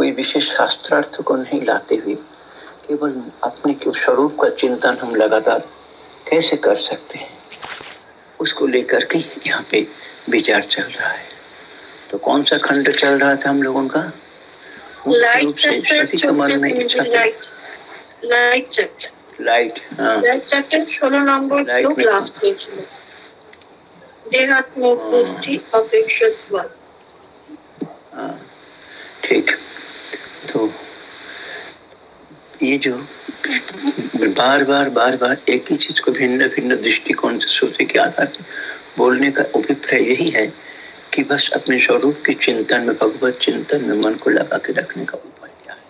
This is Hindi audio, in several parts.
कोई विशेष शास्त्रार्थ को नहीं लाते हुए केवल अपने के स्वरूप का चिंतन हम लगातार कैसे कर सकते हैं उसको लेकर के यहाँ पे विचार चल रहा है तो कौन सा खंड चल रहा था हम लोगों का light chapter light chapter light हाँ लाइट चैप्टर ষোলো নম্বর শ্লোক লাস্ট হয়েছিল দেহাত্ম বুদ্ধি অপেক্ষা ये जो बार बार बार बार एक ही चीज़ को भिन्न भिन्न दृष्टिकोण से सोचे के आधार पर बोलने का अभिप्राय यही है कि बस अपने स्वरूप के चिंतन में, भगवत चिंतन में मन को लगा के रखने का उपाय क्या है?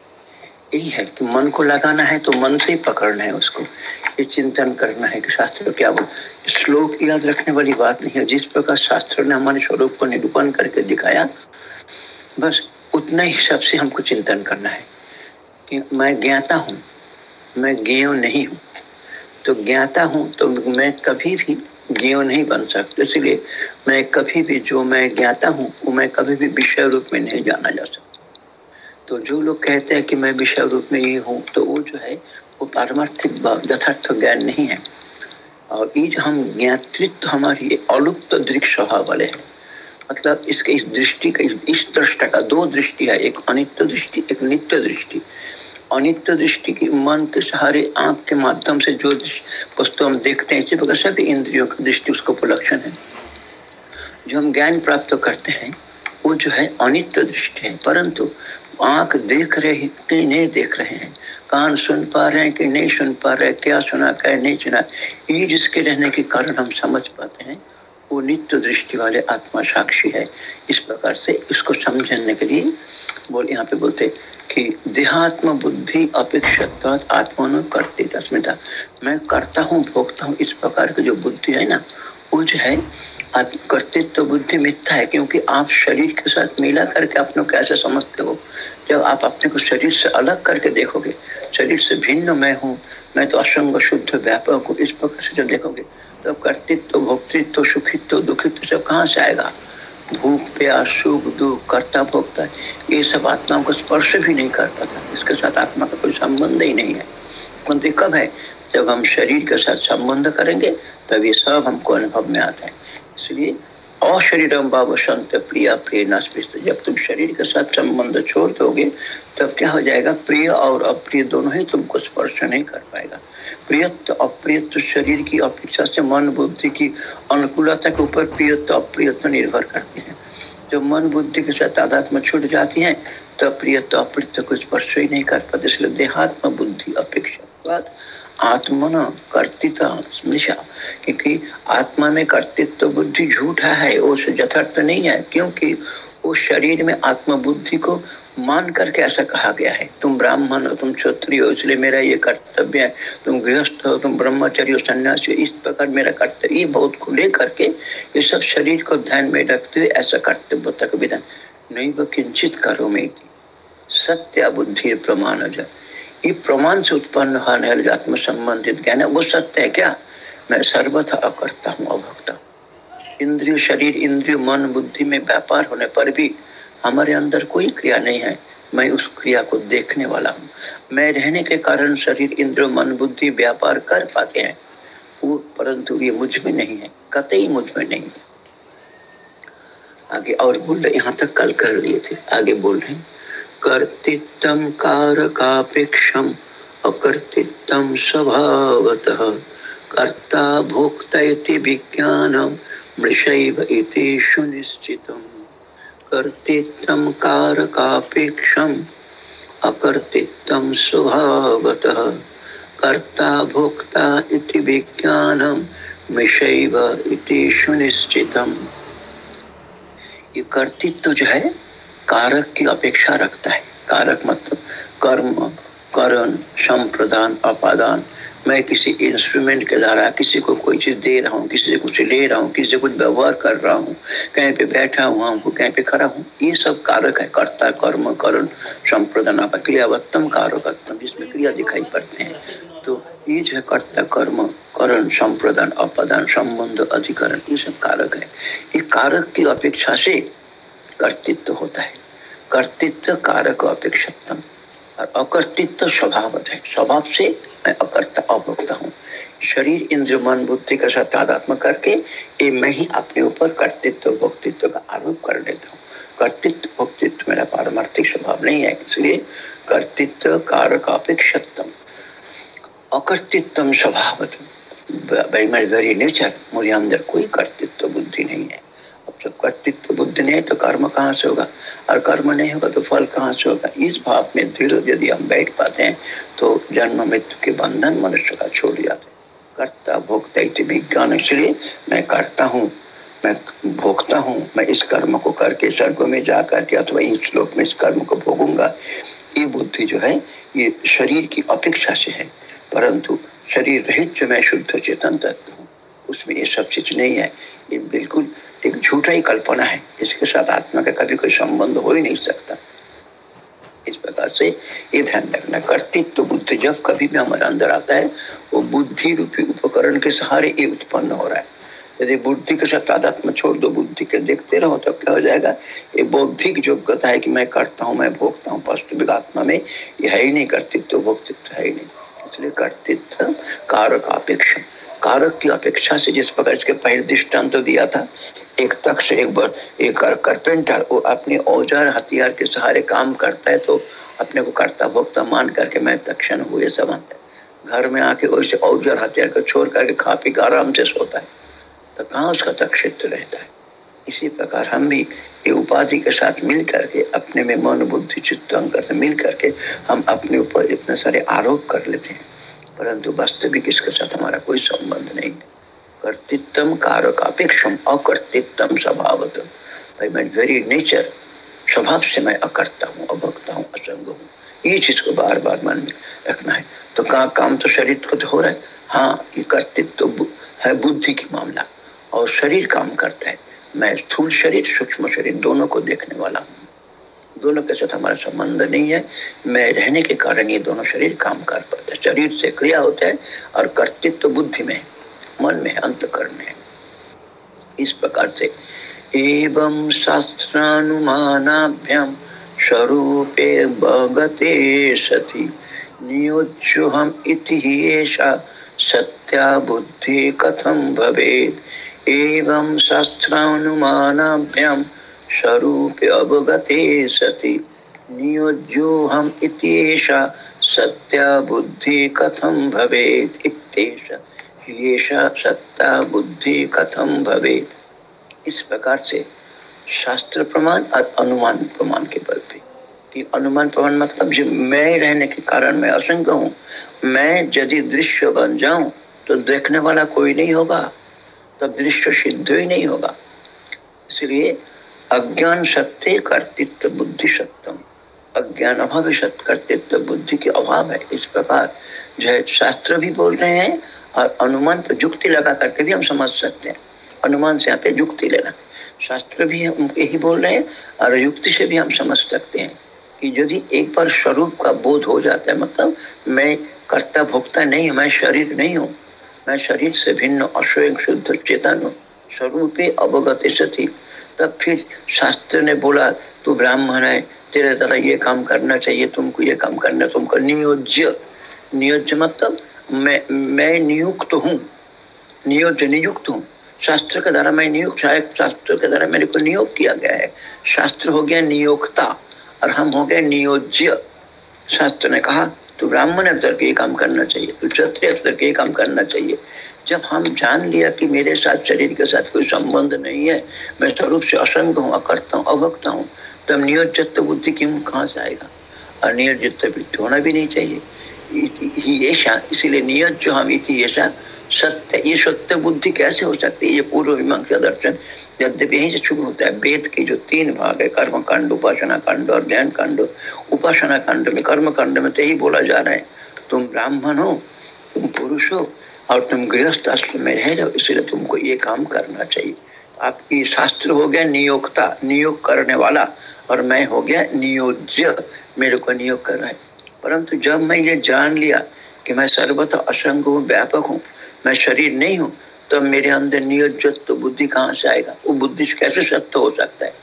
यही है कि मन को लगाना है तो मन से ही पकड़ना है उसको। ये चिंतन करना है कि शास्त्र क्या बोल श्लोक याद रखने वाली बात नहीं है। जिस प्रकार शास्त्र ने हमारे स्वरूप को निरूपण करके दिखाया, बस उतना ही हिसाब से हमको चिंतन करना है। कि मैं ज्ञाता हूँ, मैं ज्ञ नहीं हूँ। तो ज्ञाता हूँ तो मैं कभी भी ज्ञ नहीं बन सकता। इसलिए मैं कभी भी जो मैं ज्ञाता हूँ, वो मैं कभी भी विषय रूप में नहीं जाना जा सकता। तो जो लोग कहते हैं कि मैं विषय रूप में ये हूँ तो वो जो है, वो पारमार्थिक यथार्थ ज्ञान नहीं है। और ये जो हम ज्ञातृत्व हमारी अलुप्त दृक्ष स्वभाव वाले हैं। मतलब इसके इस दृष्टि का इस दृष्टा का दो दृष्टि है, एक अनित्य दृष्टि, एक नित्य दृष्टि। अनित्य दृष्टि की मन के सहारे, आँख के माध्यम से जो वस्तु हम देखते हैं इसी प्रकार सभी इंद्रियों की दृष्टि, उसका उपलक्षण है। जो हम ज्ञान प्राप्त करते हैं, वो जो है अनित्य दृष्टि है। परंतु आँख देख रहे हैं कि नहीं देख रहे हैं, कान सुन पा रहे हैं कि नहीं सुन पा रहे क्या सुना, क्या नहीं सुना, ये जिसके रहने के कारण हम समझ पाते हैं, वो नित्य दृष्टि वाले आत्मा साक्षी है। इस प्रकार से इसको समझने के लिए बोल यहाँ पे बोलते कि देहात्म बुद्धि अपेक्षा आत्मा करते। तस्मिता मैं करता हूँ भोगता हूँ इस प्रकार की जो बुद्धि है ना वो जो है कर्तृत्व तो बुद्धि मिथ्या है क्योंकि आप शरीर के साथ मिला करके अपने को कैसे समझते हो। जब आप अपने को शरीर से अलग करके देखोगे शरीर से भिन्न मैं हूँ मैं तो असंग शुद्ध व्यापक हूँ इस प्रकार से जब देखोगे तब तो कर्तृत्व भोक्तृत्व तो, सुखित्व दुखित्व सब कहाँ से आएगा? भूख प्यास सुख, दुख, कर्ता, भोक्ता, ये सब आत्माओं को स्पर्श भी नहीं कर पाता। इसके साथ आत्मा का कोई संबंध ही नहीं है। परंतु कब है? जब हम शरीर के साथ संबंध करेंगे तब ये सब हमको अनुभव में आता है। इसलिए अशरीरम बाबा संत प्रिय प्रिय नस्पित जब तुम शरीर के साथ संबंध छोड़ दोगे, तब क्या हो जाएगा? प्रिय और अप्रिय दोनों ही तुमको स्पर्श नहीं कर पाएगा। प्रियत्व, अप्रियत्व शरीर की अपेक्षा से मन बुद्धि की अनुकूलता के ऊपर प्रियत्व, अप्रियत्व निर्भर करते हैं। जब मन बुद्धि के साथ आध्यात्म छूट जाती है तो प्रियत्व, अप्रियत्व को स्पर्श ही नहीं कर पाते। इसलिए देहात्म बुद्धि अपेक्षा आत्मन कर्तिता क्योंकि आत्मा में कर्तृत्व बुद्धि झूठा है वो यथार्थ तो नहीं है, क्योंकि उस शरीर में आत्म बुद्धि को मान करके ऐसा कहा गया है। तुम ब्राह्मण हो, तुम क्षत्रिय हो, इसलिए मेरा ये कर्तव्य है। तुम गृहस्थ हो, तुम ब्रह्मचर्य हो, सन्यासी हो, इस प्रकार मेरा कर्तव्य, ये बहुत को लेकर के ये सब शरीर को ध्यान में रखते हुए ऐसा कर्तव्य तक विधान। नहीं वो किंचित करो में सत्य बुद्धि प्रमाण ये प्रमाण से उत्पन्न होने वाले आत्म संबंधित ज्ञान है, वो सत्य है क्या? मैं सर्वथा अकर्ता हूँ, अभक्ता इंद्रिय शरीर, इंद्रिय मन, बुद्धि में व्यापार होने पर भी हमारे अंदर कोई क्रिया नहीं है। मैं उस क्रिया को देखने वाला हूँ। मैं रहने के कारण शरीर इंद्र मन, बुद्धि, व्यापार कर पाते हैं। वो परंतु ये मुझमें नहीं है, कतई मुझमें नहीं है। आगे और बोल रहे यहाँ तक कल कर लिए थे। आगे बोल रहे कर्तित्व कारकापेक्षम अकर्तित्व स्वभावतः। कर्ता भोक्ता विज्ञानम मृषैव इति सुनिश्चितम् कर्तृत्व कारकापेक्षम अकर्तृत्व स्वभावतः। कर्ता भोक्ता इति विज्ञानम विषैव इति सुनिश्चितम ये कर्तृत्व जो है कारक की अपेक्षा रखता है। कारक मतलब कर्म, करण, संप्रदान, अपादान। मैं किसी इंस्ट्रूमेंट के द्वारा किसी को कोई चीज़ दे रहा हूँ, किसी से कुछ ले रहा हूँ, किसी से कुछ व्यवहार कर रहा हूँ, कहीं पे बैठा हुआ हूँ, कहीं पे खड़ा हूँ, ये सब कारक है। कर्ता, कर्म, करण, संप्रदान क्रियावत्तम कारकत्तम जिसमें क्रिया दिखाई पड़ते हैं। तो ये जो है कर्ता, कर्म, करण, संप्रदान, अपादान, संबंध, अधिकरण, ये सब कारक है। ये कारक की अपेक्षा से कर्तृत्व होता है। कर्तृत्व कारक अपेक्षितम। और अकर्तृत्व स्वभाव है। स्वभाव से मैं अकर्ता अभोक्ता हूँ। शरीर इंद्र मन बुद्धि का साथ तादात्म करके ये मैं ही अपने ऊपर कर्तृत्व, भोक्तित्व का आरोप कर लेता हूँ। कर्तृत्व, भोक्तित्व मेरा पारमार्थिक स्वभाव नहीं है, इसलिए कर्तृत्व कारक अपेक्षितम अकर्तृत्व स्वभाव वेरी नेचर मुझे अंदर कोई कर्तृत्व बुद्धि नहीं है। जब कर्तृत्व बुद्धि नहीं तो कर्म कहाँ से होगा? और कर्म नहीं होगा तो फल कहाँ से होगा? इस भाव में दृढ़ यदि हम बैठ पाते हैं तो जन्म मृत्यु के बंधन मनुष्य का छोड़ जाते कर्ता भोक्ता विज्ञान, इसलिए मैं करता हूँ, मैं भोगता हूँ, मैं इस कर्म को करके स्वर्ग में जा करके अथवा इस श्लोक में इस कर्म को भोगूँगा। ये बुद्धि जो है, ये शरीर की अपेक्षा से है, परंतु शरीर रहित जो मैं शुद्ध चेतन तत्व हूँ, उसमें ये सब चीज़ नहीं है। ये बिल्कुल एक झूठा ही कल्पना है। इसके साथ आत्मा का कभी कोई संबंध हो ही नहीं सकता। इस प्रकार से ये ध्यान रखना कर्तृत्व तो बुद्धि, जब कभी भी हमारे अंदर आता है, वो बुद्धि रूपी उपकरण के सहारे ये उत्पन्न हो रहा है। यदि बुद्धि के साथ आध्यात्म छोड़ दो, बुद्धि के देखते रहो तो क्या हो जाएगा? ये बौद्धिक योग्यता है कि मैं करता हूँ, मैं भोगता हूँ वास्तविक आत्मा में ये है ही नहीं, कर्तृत्व, भोक्तित्व है ही नहीं। इसलिए कर्तृत्व कारक अपेक्षा, कारक की अपेक्षा से जिस प्रकार इसके पहले दृष्टांत तो दिया था एक तक्ष एक बार एक कारपेंटर, वो अपने औज़ार, हथियार के सहारे काम करता है तो अपने को करता भोगता मान करके मैं तक्षण हुए सब घर में आके वैसे औज़ार, हथियार को छोड़ करके खा पी आराम से सोता है। तो कहाँ उसका तक्षित्व रहता है? इसी प्रकार हम भी ये उपाधि के साथ मिल करके अपने में मन बुद्धि चित्त अंकर मिल करके हम अपने ऊपर इतने सारे आरोप कर लेते हैं। परंतु वास्तविक इसके साथ हमारा कोई संबंध नहीं है। कर्तृत्व कारक अपेक्षम अकर्तृत्व स्वभावत। भाई, मैं वेरी नेचर स्वभाव से मैं अकर्ता हूँ, अभक्ता हूँ, असंग हूँ। ये चीज़ को बार बार मन में रखना है। तो कहा काम तो शरीर को तो हो रहा है? हाँ ये कर्तृत्व तो है बुद्धि की मामला। और शरीर काम करता है। मैं स्थूल शरीर, सूक्ष्म शरीर, दोनों को देखने वाला हूँ। दोनों के साथ हमारा संबंध नहीं है। मैं रहने के कारण ये दोनों शरीर काम कर पाते हैं। शरीर से क्रिया होता है और कर्तित्व तो बुद्धि में है। मन में अंत करने इस प्रकार से एवं शास्त्रानुमानाभ्याम स्वरूपे भगते सति। नियोज्युहम इति सत्या बुद्धि कथम भवेत्। एवं शास्त्रानुमानाभ्याम स्वरूपे अवगते सति। नियोज्योहम इति सत्या बुद्धि कथम भवेत् इत्येषा सत्ता बुद्धि कथम भवे इस प्रकार से शास्त्र प्रमाण और अनुमान प्रमाण के बल पे। कि अनुमान प्रमाण मतलब जो मैं रहने के कारण मैं असंग हूँ, मैं यदि दृश्य बन जाऊँ तो देखने वाला कोई नहीं होगा, तब दृश्य सिद्ध ही नहीं होगा। इसलिए अज्ञान सत्य कर्तित्व बुद्धि सत्यम। अज्ञान अभाव सत्य कर्तृत्व बुद्धि के अभाव है। इस प्रकार जो शास्त्र भी बोल रहे हैं और अनुमान तो युक्ति लगा करके भी हम समझ सकते हैं। अनुमान से यहाँ पे युक्ति लेना शास्त्र भी यही बोल रहे हैं और युक्ति से भी हम समझ सकते हैं कि यदि एक बार स्वरूप का बोध हो जाता है मतलब मैं कर्ता भोक्ता नहीं हूँ, मैं शरीर नहीं हूँ, मैं शरीर से भिन्न अश्वयं शुद्ध, चेतन हूँ, स्वरूप अवगत सती। तब फिर शास्त्र ने बोला, तू ब्राह्मण है, तेरे द्वारा ये काम करना चाहिए, तुमको ये काम करना तुमको नियोज्य नियोज्य मतलब मैं मैं नियुक्त हूँ। नियोज्य नियुक्त हूँ। शास्त्र के द्वारा मैं नियुक्त शास्त्र के द्वारा मेरे को नियोग किया गया है। शास्त्र हो गया नियोक्ता और हम हो गए नियोज्य। शास्त्र ने कहा, तू ब्राह्मण अवतर के काम करना चाहिए। तू क्षत्रिय अवतर के काम करना चाहिए। जब हम जान लिया कि मेरे साथ शरीर के साथ कोई संबंध नहीं है, मैं स्वरूप से असंग हूँ, अकर्ता हूँ, अभक्ता हूँ, तब नियोजित बुद्धि क्यों, कहाँ से आएगा? और नियोजित होना भी नहीं चाहिए। इसीलिए नियत जो हम इति ऐसा सत्य, ये सत्य बुद्धि कैसे हो सकती है? ये पूर्व मीमांसा दर्शन। यद्यपि यहीं से शुरू होता है, वेद के जो तीन भाग है कर्म कांड उपासना कांड और ज्ञान कांड। उपासना कांड में, कर्म कांड में तो यही बोला जा रहा है, तुम ब्राह्मण हो, तुम पुरुष हो, और तुम गृहस्थ आश्रम में रह जाओ, इसलिए तुमको ये काम करना चाहिए। आपकी शास्त्र हो गया नियोक्ता, नियोग करने वाला, और मैं हो गया नियोज्य। मेरे को नियोग कर रहा है। परंतु जब मैं ये जान लिया कि मैं सर्वथा असंग हूँ, व्यापक हूँ, मैं शरीर नहीं हूँ तो मेरे अंदर नियोजित तो बुद्धि कहाँ से आएगा? वो बुद्धि कैसे सत्य हो सकता है?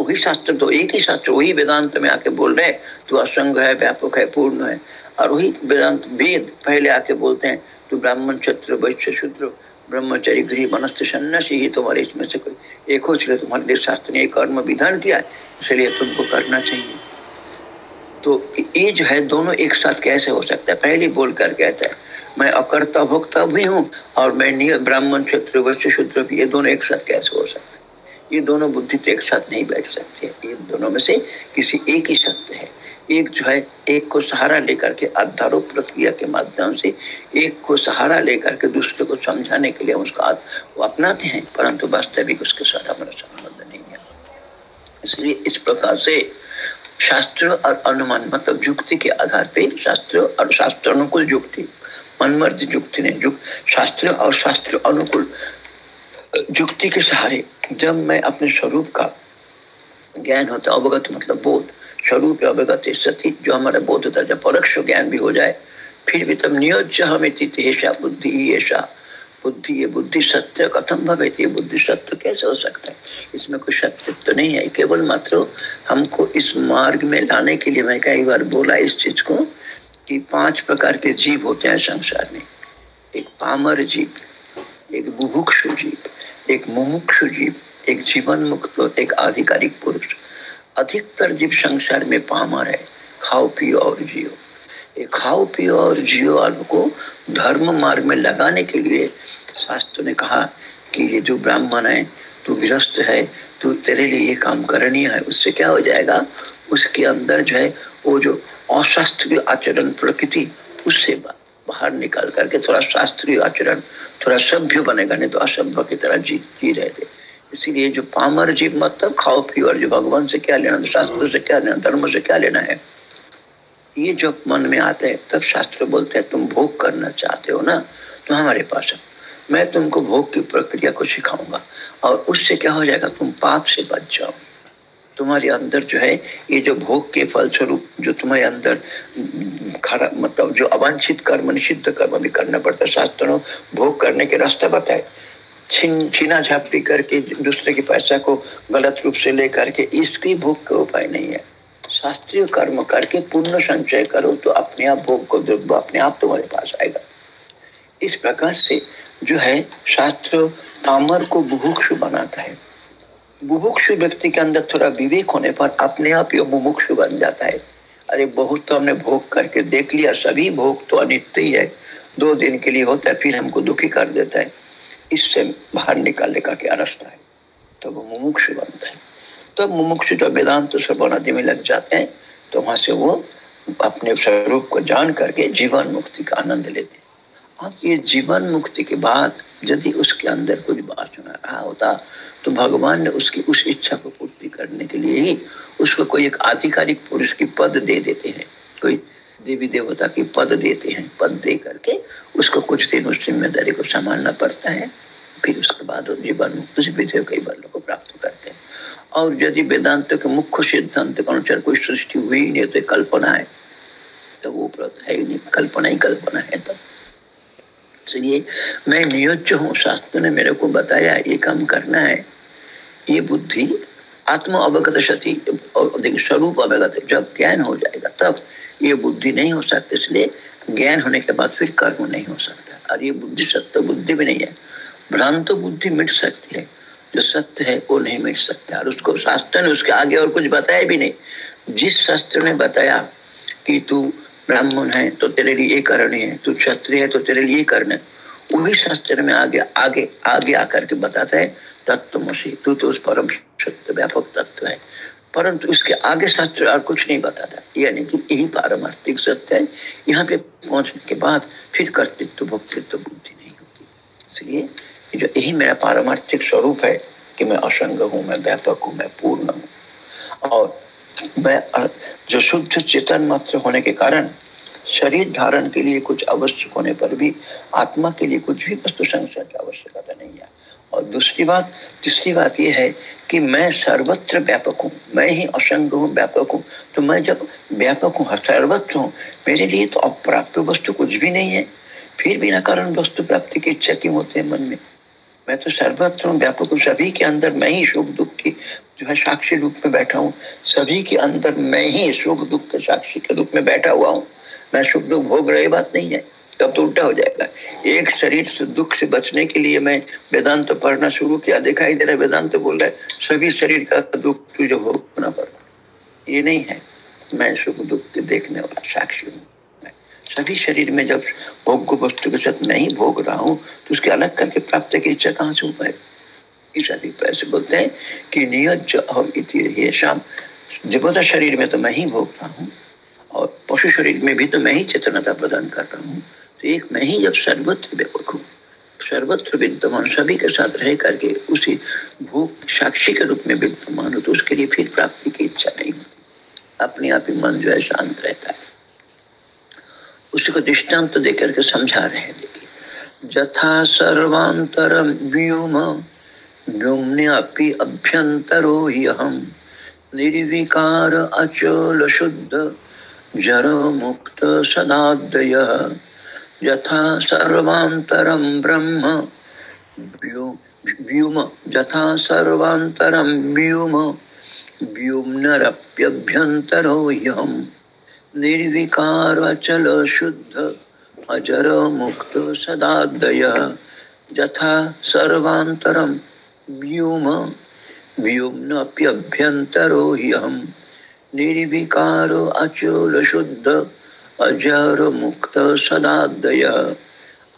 वही शास्त्र तो एक ही शास्त्र, वही वेदांत में आके बोल रहे तू असंग है, व्यापक है, पूर्ण है। और वही वेदांत वेद पहले आके बोलते हैं, तू ब्राह्मण क्षत्र वैश्य, शूद्र, ब्रह्मचर्य, गृह मनस्थ सन्यासी, ही तुम्हारे इसमें से कोई एक हो चले तुम्हारे शास्त्र ने कर्म विधान किया है, इसलिए तुमको करना चाहिए। तो ये जो है, दोनों एक साथ कैसे हो सकता है? पहले बोल कर कहता है, मैं अकर्ता भोक्ता भी हूँ और मैं ब्राह्मण क्षेत्र वैश्य शूद्र भी ये दोनों एक साथ कैसे हो सकता है? ये दोनों बुद्धि तो एक साथ नहीं बैठ सकते ये दोनों में से किसी एक ही सत्य है। एक जो है, एक को सहारा लेकर के अध्यारोप प्रक्रिया के माध्यम से, एक को सहारा लेकर के दूसरे को समझाने के लिए उसका वो अपनाते हैं, परंतु वास्तविक उसके साथ हमारा संबंध नहीं है। इसलिए इस प्रकार से शास्त्र और अनुमान मतलब युक्ति के आधार पे शास्त्र और शास्त्र अनुकूल युक्ति मनमर्द युक्ति ने युग शास्त्र और शास्त्र अनुकूल युक्ति के सहारे जब मैं अपने स्वरूप का ज्ञान होता, अवगत मतलब बोध, स्वरूप अवगत सती जो हमारा बोध होता है जब परोक्ष ज्ञान भी हो जाए, फिर भी तब नियोज्य हमें बुद्धि ऐसा बुद्धि, ये बुद्धि सत्य, कथम भवे ये बुद्धि सत्य कैसे हो सकता है? इसमें कोई सत्य तो नहीं है, केवल मात्र हमको इस मार्ग में लाने के लिए मैं कई बार बोला इस चीज़ को, कि पाँच प्रकार के जीव होते हैं संसार में। एक पामर जीव, एक बुभुक्षु जीव, एक मुमुक्षु जीव, एक जीवन मुक्त एक आधिकारिक पुरुष। अधिकतर जीव संसार में पामर है, खाओ, पियो और जियो। खाओ, पियो और जियो को धर्म मार्ग में लगाने के लिए शास्त्र ने कहा कि ये जो ब्राह्मण है, तू गृहस्थ है, तू तेरे लिए ये काम करणीय है, उससे क्या हो जाएगा? उसके अंदर जो है, वो जो अशास्त्रीय आचरण प्रकृति, उससे बाहर निकाल करके थोड़ा शास्त्रीय आचरण, थोड़ा सभ्य बनेगा, नहीं तो असभ्य की तरह जी जी रहे थे। इसीलिए जो पामर जीव मतलब खाओ पियो और जो भगवान से क्या लेना, शास्त्र से क्या लेना, धर्म से क्या लेना है? ये जब मन में आते हैं, तब शास्त्र बोलते हैं, तुम भोग करना चाहते हो ना तो हमारे पास मैं तुमको भोग की प्रक्रिया को सिखाऊँगा और उससे क्या हो जाएगा, तुम पाप से बच जाओ। तुम्हारे अंदर जो है, ये जो भोग के फलस्वरूप जो तुम्हारे अंदर खराब मतलब जो अवांछित कर्म, निषिद्ध कर्म भी करना पड़ता है, शास्त्रों भोग करने के रास्ते बताए। छिन, छीना झापटी करके दूसरे के पैसा को गलत रूप से लेकर के इसकी भोग का उपाय नहीं है। शास्त्रीय कर्म करके पुण्य संचय करो तो अपने आप भोग को, अपने आप तुम्हारे पास आएगा। इस प्रकार से जो है शास्त्र तामर को बुभुक्षु बनाता है। बुभुक्षु व्यक्ति के अंदर थोड़ा विवेक होने पर अपने आप ही बुभुक्षु बन जाता है। अरे बहुत तो हमने भोग करके देख लिया, सभी भोग तो अनित्य ही है। दो दिन के लिए होता है, फिर हमको दुखी कर देता है। इससे बाहर निकालने का क्या रास्ता है? तो वो मुमुक्ष बनता है। तो मुमुक्ष जो वेदांत आदि में लग जाते हैं तो वहाँ से वो अपने स्वरूप को जान करके जीवन मुक्ति का आनंद लेते हैं। अब ये जीवन मुक्ति के बाद यदि उसके अंदर कुछ वासना रहा होता तो भगवान ने उसकी उस इच्छा को पूर्ति करने के लिए ही उसको कोई एक आधिकारिक पुरुष की पद दे देते हैं। कोई देवी देवता की पद देते हैं। पद दे करके उसको कुछ दिन उस ज़िम्मेदारी को संभालना पड़ता है। फिर उसके बाद वो जीवन मुक्त विधेय कई बलों को प्राप्त करते हैं। और यदि वेदांत के मुख्य सिद्धांत के अनुसार कोई सृष्टि हुई नहीं तो कल्पना है। तो वो है ही नहीं। कल्पना ही कल्पना है तब। इसलिए मैं नियोज्य हूँ। शास्त्र ने मेरे को बताया, ये काम करना है। ये बुद्धि आत्म अवगत सती स्वरूप अवगत जब ज्ञान हो जाएगा तब ये बुद्धि नहीं हो सकती। इसलिए ज्ञान होने के बाद फिर कर्म नहीं हो सकता। और ये बुद्धि सत्य बुद्धि भी नहीं है। भ्रांत बुद्धि मिट सकती है। जो सत्य है, वो नहीं मिट सकता। और उसको शास्त्र ने उसके आगे और कुछ बताया भी नहीं। जिस शास्त्र ने बताया कि तू ब्राह्मण है तो तेरे लिए ये करनी है, तू क्षत्रिय है तो तेरे लिए करना है। वही शास्त्र में आगे आगे आगे आकर के बताता है, तत्व तू तो उस परम सत्य, व्यापक तत्व है। परंतु इसके आगे शास्त्र और कुछ नहीं बताता। यानी कि यही पारमार्थिक सत्य है। यहाँ पे पहुँचने के बाद फिर कर्तृत्व, भक्तित्व, बुद्धि नहीं होती। इसलिए जो यही मेरा पारमार्थिक स्वरूप है कि मैं असंग हूँ, मैं व्यापक हूँ, मैं पूर्ण हूँ। और मैं जो शुद्ध चेतन मात्र होने के कारण शरीर धारण के लिए कुछ आवश्यक होने पर भी, आत्मा के लिए कुछ भी वस्तु संशय की आवश्यकता नहीं है। और दूसरी बात, तीसरी बात यह है कि मैं सर्वत्र व्यापक हूँ, मैं ही असंग हूँ, व्यापक हूँ। तो मैं जब व्यापक हूँ, सर्वत्र हूँ, मेरे लिए तो अप्राप्त वस्तु कुछ भी नहीं है। फिर बिना कारण वस्तु प्राप्ति की इच्छा क्यों होते हैं मन में? मैं तो सर्वत्र हूँ, व्यापक हूँ, सभी के अंदर मैं ही सुख दुख की जो है साक्षी रूप में बैठा हूँ। सभी के अंदर मैं ही सुख दुख के साक्षी के रूप में बैठा हुआ हूँ। मैं सुख दुख भोग रही बात नहीं है। तब तो उल्टा हो जाएगा। एक शरीर से दुख से बचने के लिए मैं वेदांत तो पढ़ना शुरू किया। दिखाई दे रहा है, वेदांत तो बोल रहा है, सभी शरीर का दुख तुझे भोगना पड़ा ये नहीं है। मैं सुख दुख के देखने वाला साक्षी हूँ। सभी शरीर में जब भोग वस्तु के साथ नहीं भोग रहा हूँ तो उसके अलग करके प्राप्त की इच्छा कहाँ से हो पाए इस अभिप्राय से बोलते हैं कि नियज शाम। ज़बरदस्त शरीर में तो मैं ही भोग रहा हूँ और पशु शरीर में भी तो मैं ही चेतनता प्रदान कर रहा हूँ। तो एक मैं ही जब सर्वत्र व्यापक हूँ, सर्वत्र विद्यमान, सभी के साथ रह करके उसी भूख साक्षी के रूप में विद्यमान हो तो उसके लिए फिर प्राप्ति की इच्छा नहीं होती। अपने आप ही मन जो है शांत रहता है। उसी को दृष्टांत तो देकर के समझा रहे हैं। देखिए जथा सर्वांतर व्योम व्योम्यापि अभ्यंतरो ही हम निर्विकार अचल शुद्ध जर मुक्त सदादय यथा सर्वांतरम ब्रह्म व्योम यथा सर्वांतरम व्योम व्योम्नरप्यभ्यंतरो ह्यम निर्विकार अचल शुद्ध अजर मुक्त सदादय यथा सर्वांतरम व्योम व्योम्नप्यभ्यंतरो ह्यम निर्विकार अचल शुद्ध अजर मुक्त सदादय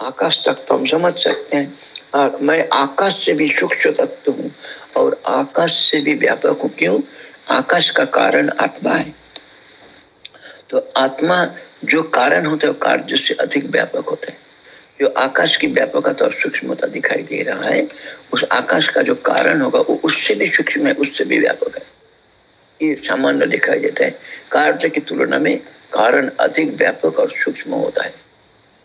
आकाश तक तो हम समझ सकते हैं और मैं आकाश से भी सूक्ष्म तत्व हूँ, और आकाश से भी व्यापक हूँ। क्यों? आकाश का कारण आत्मा है। तो आत्मा जो कारण होता है कार्य से अधिक व्यापक होता है। जो आकाश की व्यापकता और सूक्ष्मता दिखाई दे रहा है, उस आकाश का जो कारण होगा, वो उससे भी सूक्ष्म है, उससे भी व्यापक है। ये सामान्य दिखाई देता है। कार्य की तुलना में कारण अधिक व्यापक और सूक्ष्म होता है।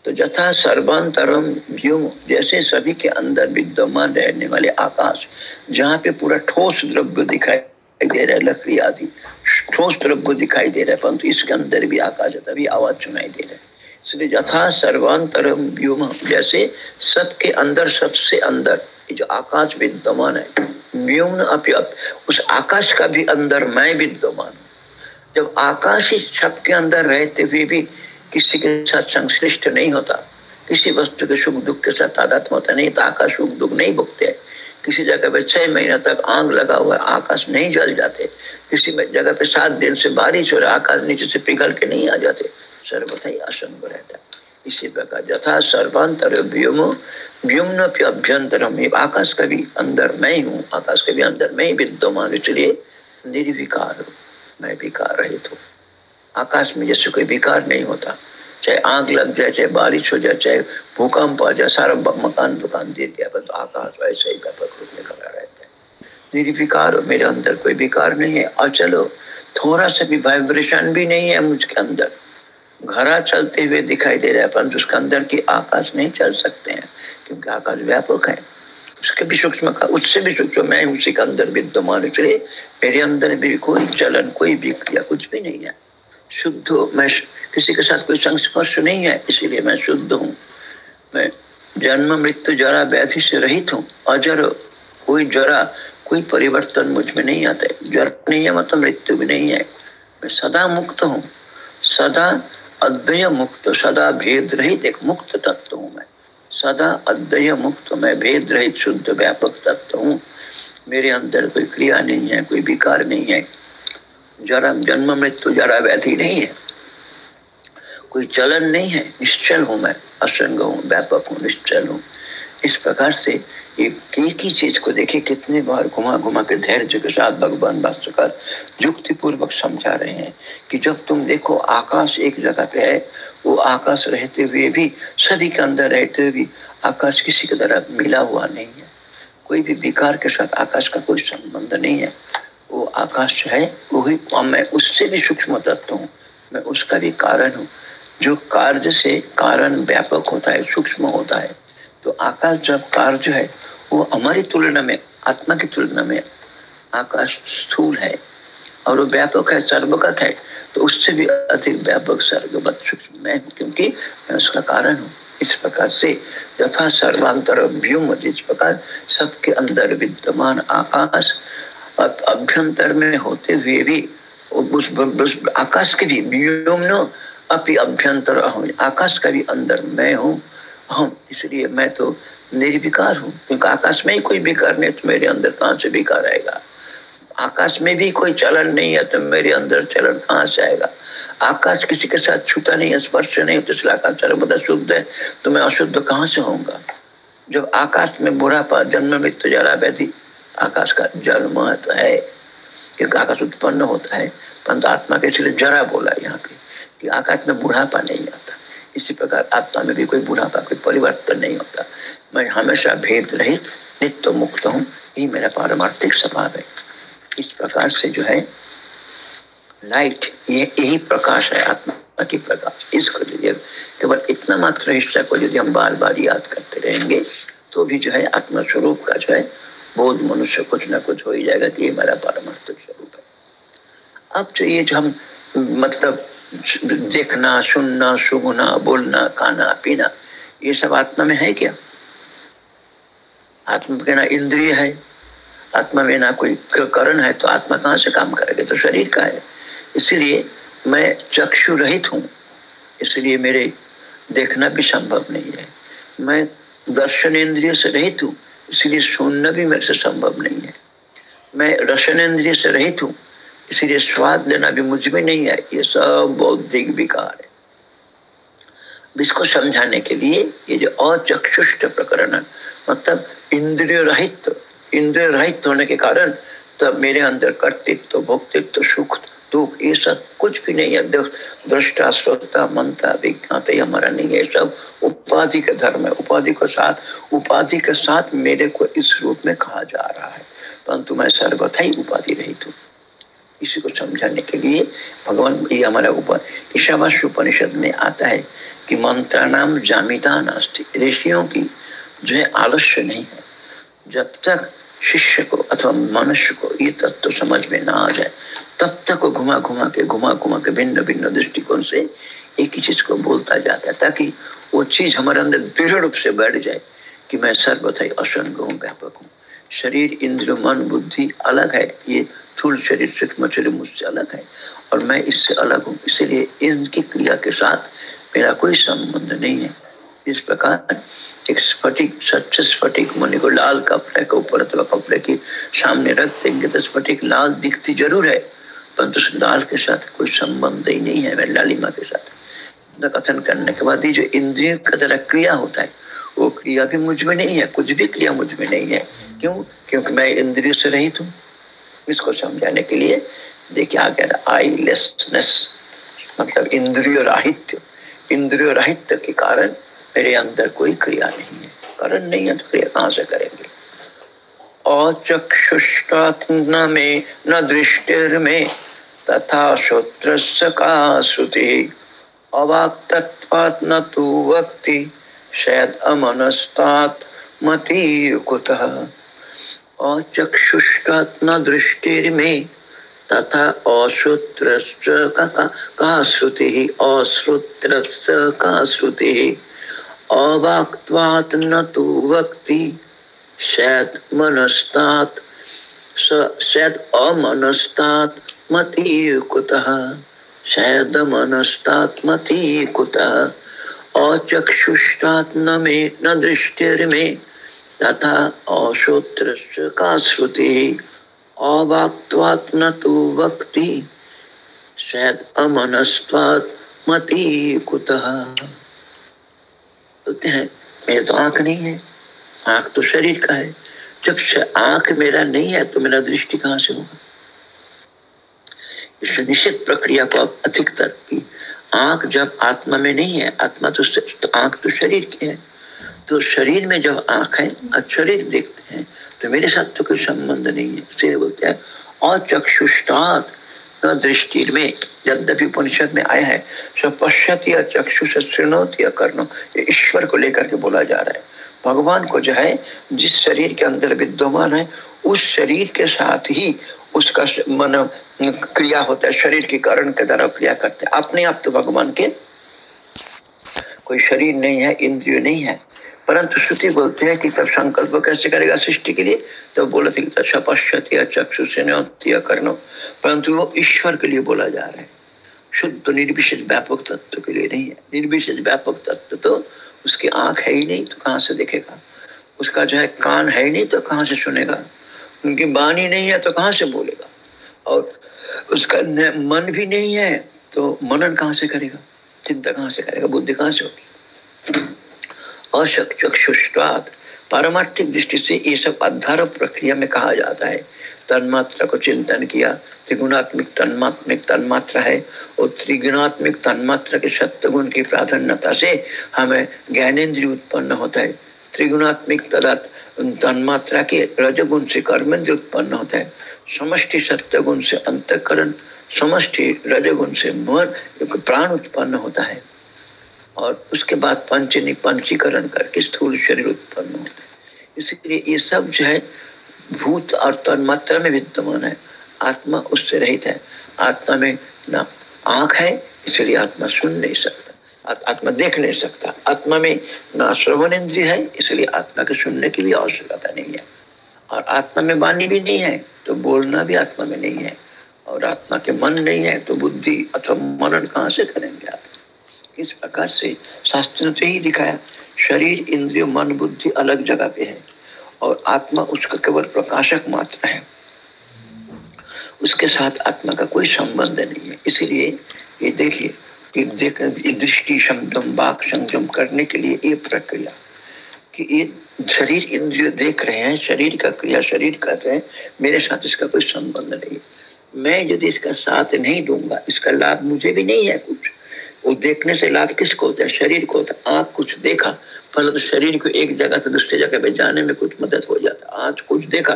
तो जथा सर्वांतरम व्योम, जैसे सभी के अंदर विद्यमान रहने वाले आकाश, जहाँ पे पूरा ठोस द्रव्य दिखाई दे रहा है, लकड़ी आदि ठोस द्रव्य दिखाई दे रहा है, परंतु इसके अंदर भी आकाश है, तभी आवाज़ सुनाई दे रहा है। इसलिए यथा सर्वांतरम व्योम, जैसे सबके अंदर, सबसे अंदर। जो आकाश विद्यमान है व्योम उस आकाश का भी अंदर मैं विद्यमान हूँ। जब आकाश ही छप के अंदर रहते हुए भी किसी के साथ संश्लिष्ट नहीं होता, किसी वस्तु के सुख दुख के साथ तादात्म होता नहीं तो आकाश सुख दुख नहीं भुगते किसी जगह पे छह महीने तक आग लगा हुआ आकाश नहीं जल जाते। किसी जगह पे सात दिन से बारिश हो रहा आकाश नीचे से पिघल के नहीं आ जाते। सर्वथा ही असंग रहता है इसी प्रकार यथा सर्वांतर व्योम व्योम अभ्यंतरम आकाश का भी अंदर मैं हूँ। आकाश के भी अंदर मैं ही विद्यमान इसलिए निर्विकार हूँ मैं विकार रहित हूँ आकाश में जैसे कोई विकार नहीं होता चाहे आग लग जाए चाहे बारिश हो जाए चाहे भूकंप आ जाए सारा मकान दुकान दे दिया तो आकाश वैसे ही व्यापक रूप में खड़ा रहता है निर्विकार हो मेरे अंदर कोई विकार नहीं है और चलो थोड़ा सा भी वाइब्रेशन भी नहीं है मुझके अंदर घरा चलते हुए दिखाई दे रहा है, परंतु उसके अंदर की आकाश नहीं चल सकते हैं, क्योंकि आकाश व्यापक है। उसके भी सूक्ष्म का, उससे भी सूक्ष्म, मैं उसी के अंदर विद्यमान, इसलिए मेरे अंदर भी कोई चलन, कोई भी क्रिया कुछ भी नहीं है। शुद्ध मैं किसी के साथ कोई संस्पर्श नहीं है, इसीलिए मैं शुद्ध हूँ। मैं जन्म, मृत्यु, जरा, व्याधि से रहित हूँ। अजर, कोई जरा, कोई परिवर्तन मुझमें नहीं आता है। जर नहीं है मतलब मृत्यु भी नहीं है। मैं सदा मुक्त हूँ। सदा अद्वय मुक्त सदा भेद रहित एक मुक्त तत्व हूँ मैं। सदा अद्वय मुक्त मैं भेद रहित शुद्ध, व्यापक तत्व हूँ। मेरे अंदर कोई क्रिया नहीं है, कोई विकार नहीं है। जरा जन्म मृत्यु, जरा व्याधि नहीं है। कोई चलन नहीं है। निश्चल हूँ मैं। असंग हूँ, व्यापक हूँ, निश्चल हूँ। इस प्रकार से एक ही चीज़ को देखे, कितने बार घुमा घुमा के धैर्य के साथ भगवान भाष्यकर युक्ति पूर्वक समझा रहे हैं कि जब तुम देखो आकाश एक जगह पे है, वो आकाश रहते हुए भी, सभी के अंदर रहते हुए भी, आकाश किसी की तरह मिला हुआ नहीं है। कोई भी विकार के साथ आकाश का कोई संबंध नहीं है। वो आकाश जो है वही मैं उससे भी सूक्ष्म तत्व हूँ। मैं उसका भी कारण हूँ। जो कार्य से कारण व्यापक होता है, सूक्ष्म होता है तो आकाश जब कार्य है वो हमारी तुलना में आत्मा की तुलना में आकाश स्थूल है और वो व्यापक है सर्वगत है तो उससे भी अधिक व्यापक सर्वगत सूक्ष्म मैं हूँ क्योंकि मैं उसका कारण हूँ। इस प्रकार से यथा सर्वांतर व्योम जिस प्रकार सबके अंदर विद्यमान आकाश अभ्यंतर में होते हुए भी उस, आकाश के भी व्योमनो अपनी अभ्यंतर आकाश का भी अंदर मैं हूँ हम, इसलिए मैं तो निर्विकार हूँ। क्योंकि आकाश में ही कोई विकार नहीं तो मेरे अंदर कहाँ से विकार आएगा? आकाश में भी कोई चलन नहीं है तो मेरे अंदर चलन कहाँ से आएगा? आकाश किसी के साथ छूता नहीं है, स्पर्श नहीं तो इसलिए आकाश सर्वदा शुद्ध है तो मैं अशुद्ध कहाँ से होऊँगा? जब आकाश में बुढ़ापा, जन्म मृत्यु जरा व्याधि आकाश का जन्म तो है। क्योंकि आकाश उत्पन्न होता है, परंतु आत्मा के इसलिए जरा बोला यहाँ पे कि आकाश में बुढ़ापा नहीं आता। इसी प्रकार आत्मा में भी कोई बुढ़ापा, कोई परिवर्तन नहीं होता। मैं हमेशा भेद रहित नित्य मुक्त हूँ, यही मेरा पारमार्थिक स्वभाव है। इस प्रकार से जो है लाइट ये, यही प्रकाश है आत्मा की प्रकाश। इसको केवल इतना मात्र हिस्सा को यदि हम बार बार याद करते रहेंगे तो भी जो है आत्मा स्वरूप का जो है, बोध मनुष्य कुछ ना कुछ हो ही जाएगा कि ये मेरा पारमार्थिक स्वरूप है। अब जो ये जो हम मतलब देखना, सुनना सुगना बोलना, खाना, पीना, ये सब आत्मा में है क्या? आत्मा के ना इंद्रिय है, आत्मा में ना कोई करण है तो आत्मा कहाँ से काम करेगा? तो शरीर का है। इसलिए मैं चक्षु रहित हूँ। इसलिए मेरे देखना भी संभव नहीं है। मैं दर्शन इंद्रिय से रहित हूँ, इसलिए सुनना भी मेरे से संभव नहीं है। मैं रसन इंद्रिय से रहित हूँ इसलिए स्वाद लेना भी मुझमें नहीं है। ये सब बौद्धिक विकार है। इसको समझाने के लिए ये जो अचक्षुष्ट प्रकरण है मतलब इंद्रिय रहित इंद्रिय रहित होने के कारण तब मेरे अंदर कर्तृत्व, भोक्तित्व, सुख, दुख, ये सब कुछ भी नहीं है। दृष्टा, श्रोता मनता विज्ञात हमारा नहीं है सब उपाधि का धर्म है। उपाधि के साथ, उपाधि के साथ मेरे को इस रूप में कहा जा रहा है। परंतु मैं सर्वथा ही उपाधि रहित हूँ। इसी को समझाने के लिए भगवान ये हमारा ऊपर ईशावास्य उपनिषद में आता है कि मंत्रा नाम जामिता नास्ती। ऋषियों की जो है आलस्य नहीं है। जब तक शिष्य को अथवा मनुष्य को ये तत्व समझ में ना आ जाए तत्व को घुमा घुमा के, घुमा घुमा के भिन्न भिन्न दृष्टिकोण से एक ही चीज़ को बोलता जाता है, ताकि वो चीज़ हमारे अंदर दृढ़ रूप से बैठ जाए कि मैं सर्वथा असंग हूँ, व्यापक हूँ। शरीर इंद्र मन, बुद्धि अलग है। ये थूल शरीर, सूक्ष्म शरीर मुझसे अलग है। और मैं इससे अलग हूँ। इसीलिए इनकी क्रिया के साथ मेरा कोई संबंध नहीं है। इस प्रकार एक स्फटिक सच्चे स्फटिक मनी को लाल कपड़े के ऊपर अथवा कपड़े के सामने रख देंगे तो स्फटिक लाल दिखती ज़रूर है। परंतु लाल के साथ कोई संबंध ही नहीं है मेरे लालिमा के साथ। कथन करने के बाद ये जो इंद्रिय का जरा क्रिया होता है, वो क्रिया भी मुझमें नहीं है, कुछ भी क्रिया मुझमें नहीं है। क्यों? क्योंकि मैं इंद्रिय से रहित हूँ। इसको समझाने के लिए देखिए आगे आई लेसनेस मतलब इंद्रिय राहित्य। इंद्रिय राहित्य के कारण मेरे अंदर कोई क्रिया नहीं है। कारण नहीं है तो क्रिया कहाँ से करेंगे? अचक्षुष्टात्म में, न दृष्टिर में, तथा श्रोत्र का श्रुति अवाक न तू वक्ति, शायद अमनस्तात मति कुतः। अचक्षुष्टात् न दृष्टिर में तथा अश्रुत्र का श्रुति अश्रुत्र का श्रुति अवाक्त्वात् न तो वक्ति शायद मनस्तात शायद अमनस्तात मति कुतः शायद मनस्तात मति कुतः अचक्षुष्टात् न मे न दृष्टिर में तथा अश्रोत्र का श्रुति। अवाक्त्वात् न तो वक्ति। शायद अमनस्वात् मति कुतः। बोलते हैं मेरे तो आँख नहीं है। आँख तो शरीर का है। जब आँख मेरा नहीं है तो मेरा दृष्टि कहाँ से होगा? इस निश्चित प्रक्रिया को आप अधिकतर की आँख जब आत्मा में नहीं है आत्मा तो, तो आँख तो शरीर की है। तो शरीर में जब आँख है और शरीर देखते हैं तो मेरे साथ तो कोई संबंध नहीं है। इसलिए बोलते हैं और चक्षुष्टात तो दृष्टि में, यद्यपि उपनिषद में आया है पश्चात या चक्षु से या कर्णो ये ईश्वर को लेकर के बोला जा रहा है। भगवान को जो है, जिस शरीर के अंदर विद्यमान है, उस शरीर के साथ ही उसका मन, क्रिया होता है, शरीर के कारण के द्वारा क्रिया करते हैं। अपने आप तो भगवान के कोई शरीर नहीं है, इंद्रिय नहीं है। परंतु श्रुति बोलते हैं कि तब संकल्प कैसे करेगा सृष्टि के लिए? तो बोला था कि तपश्यति चक्षु से कर्ण। परंतु वो ईश्वर के लिए बोला जा रहा है। शुद्ध, निर्विशेष, व्यापक तत्व के लिए नहीं है। निर्विशेष, व्यापक तत्व तो उसकी आँख है ही नहीं तो कहाँ से देखेगा? उसका जो है कान है ही नहीं तो कहाँ से सुनेगा? उनकी बानी नहीं है तो कहाँ से बोलेगा? और उसका मन भी नहीं है तो मनन कहाँ से करेगा? चिंता कहाँ से करेगा? बुद्धि कहाँ से होगी? अशक्चुष्टात पारमार्थिक दृष्टि से ये सब आधार प्रक्रिया में कहा जाता है। तन्मात्रा को चिंतन किया, त्रिगुणात्मिक तन्मात्मिक तन्मात्रा है और त्रिगुणात्मिक तन्मात्रा के सत्य गुण की प्राधान्यता से हमें ज्ञानेन्द्रिय उत्पन्न होता है। त्रिगुणात्मिक तदा तन्मात्रा के रजगुण से कर्मेंद्र उत्पन्न होता है। समष्टि सत्य गुण से अंतकरण, समष्टि रजगुण से मन प्राण उत्पन्न होता है। और उसके बाद पंचनी पंचीकरण करके स्थूल शरीर उत्पन्न होता इसलिए ये सब जो है, भूत और तन मात्रा में विद्यमान है। आत्मा उससे रहित है। आत्मा में ना आँख है, इसलिए आत्मा सुन नहीं सकता आत्मा देख नहीं सकता। आत्मा में ना श्रवण इंद्रिय है, इसलिए आत्मा के सुनने की भी आवश्यकता नहीं है। और आत्मा में वाणी भी नहीं है तो बोलना भी आत्मा में नहीं है। और आत्मा के मन नहीं है तो बुद्धि अथवा मनन कहाँ से करेंगे आप? इस प्रकार से शास्त्र ने तो ही दिखाया। शरीर, इंद्रिय, मन, बुद्धि अलग जगह पे है और आत्मा उसका केवल प्रकाशक मात्र है। उसके साथ आत्मा का कोई संबंध नहीं है। इसीलिए ये देखिए कि देख दृष्टि संयम बाक संयम करने के लिए ये प्रक्रिया कि ये शरीर, इंद्रिय देख रहे हैं, शरीर का क्रिया, शरीर कर रहे हैं, मेरे साथ इसका कोई संबंध नहीं मैं यदि इसका साथ नहीं दूँगा, इसका लाभ मुझे भी नहीं है कुछ। वो देखने से लाभ किसको होता है? शरीर को होता है। आँख कुछ देखा फल तो शरीर को एक जगह से दूसरी जगह पे जाने में कुछ मदद हो जाता है। आज कुछ देखा,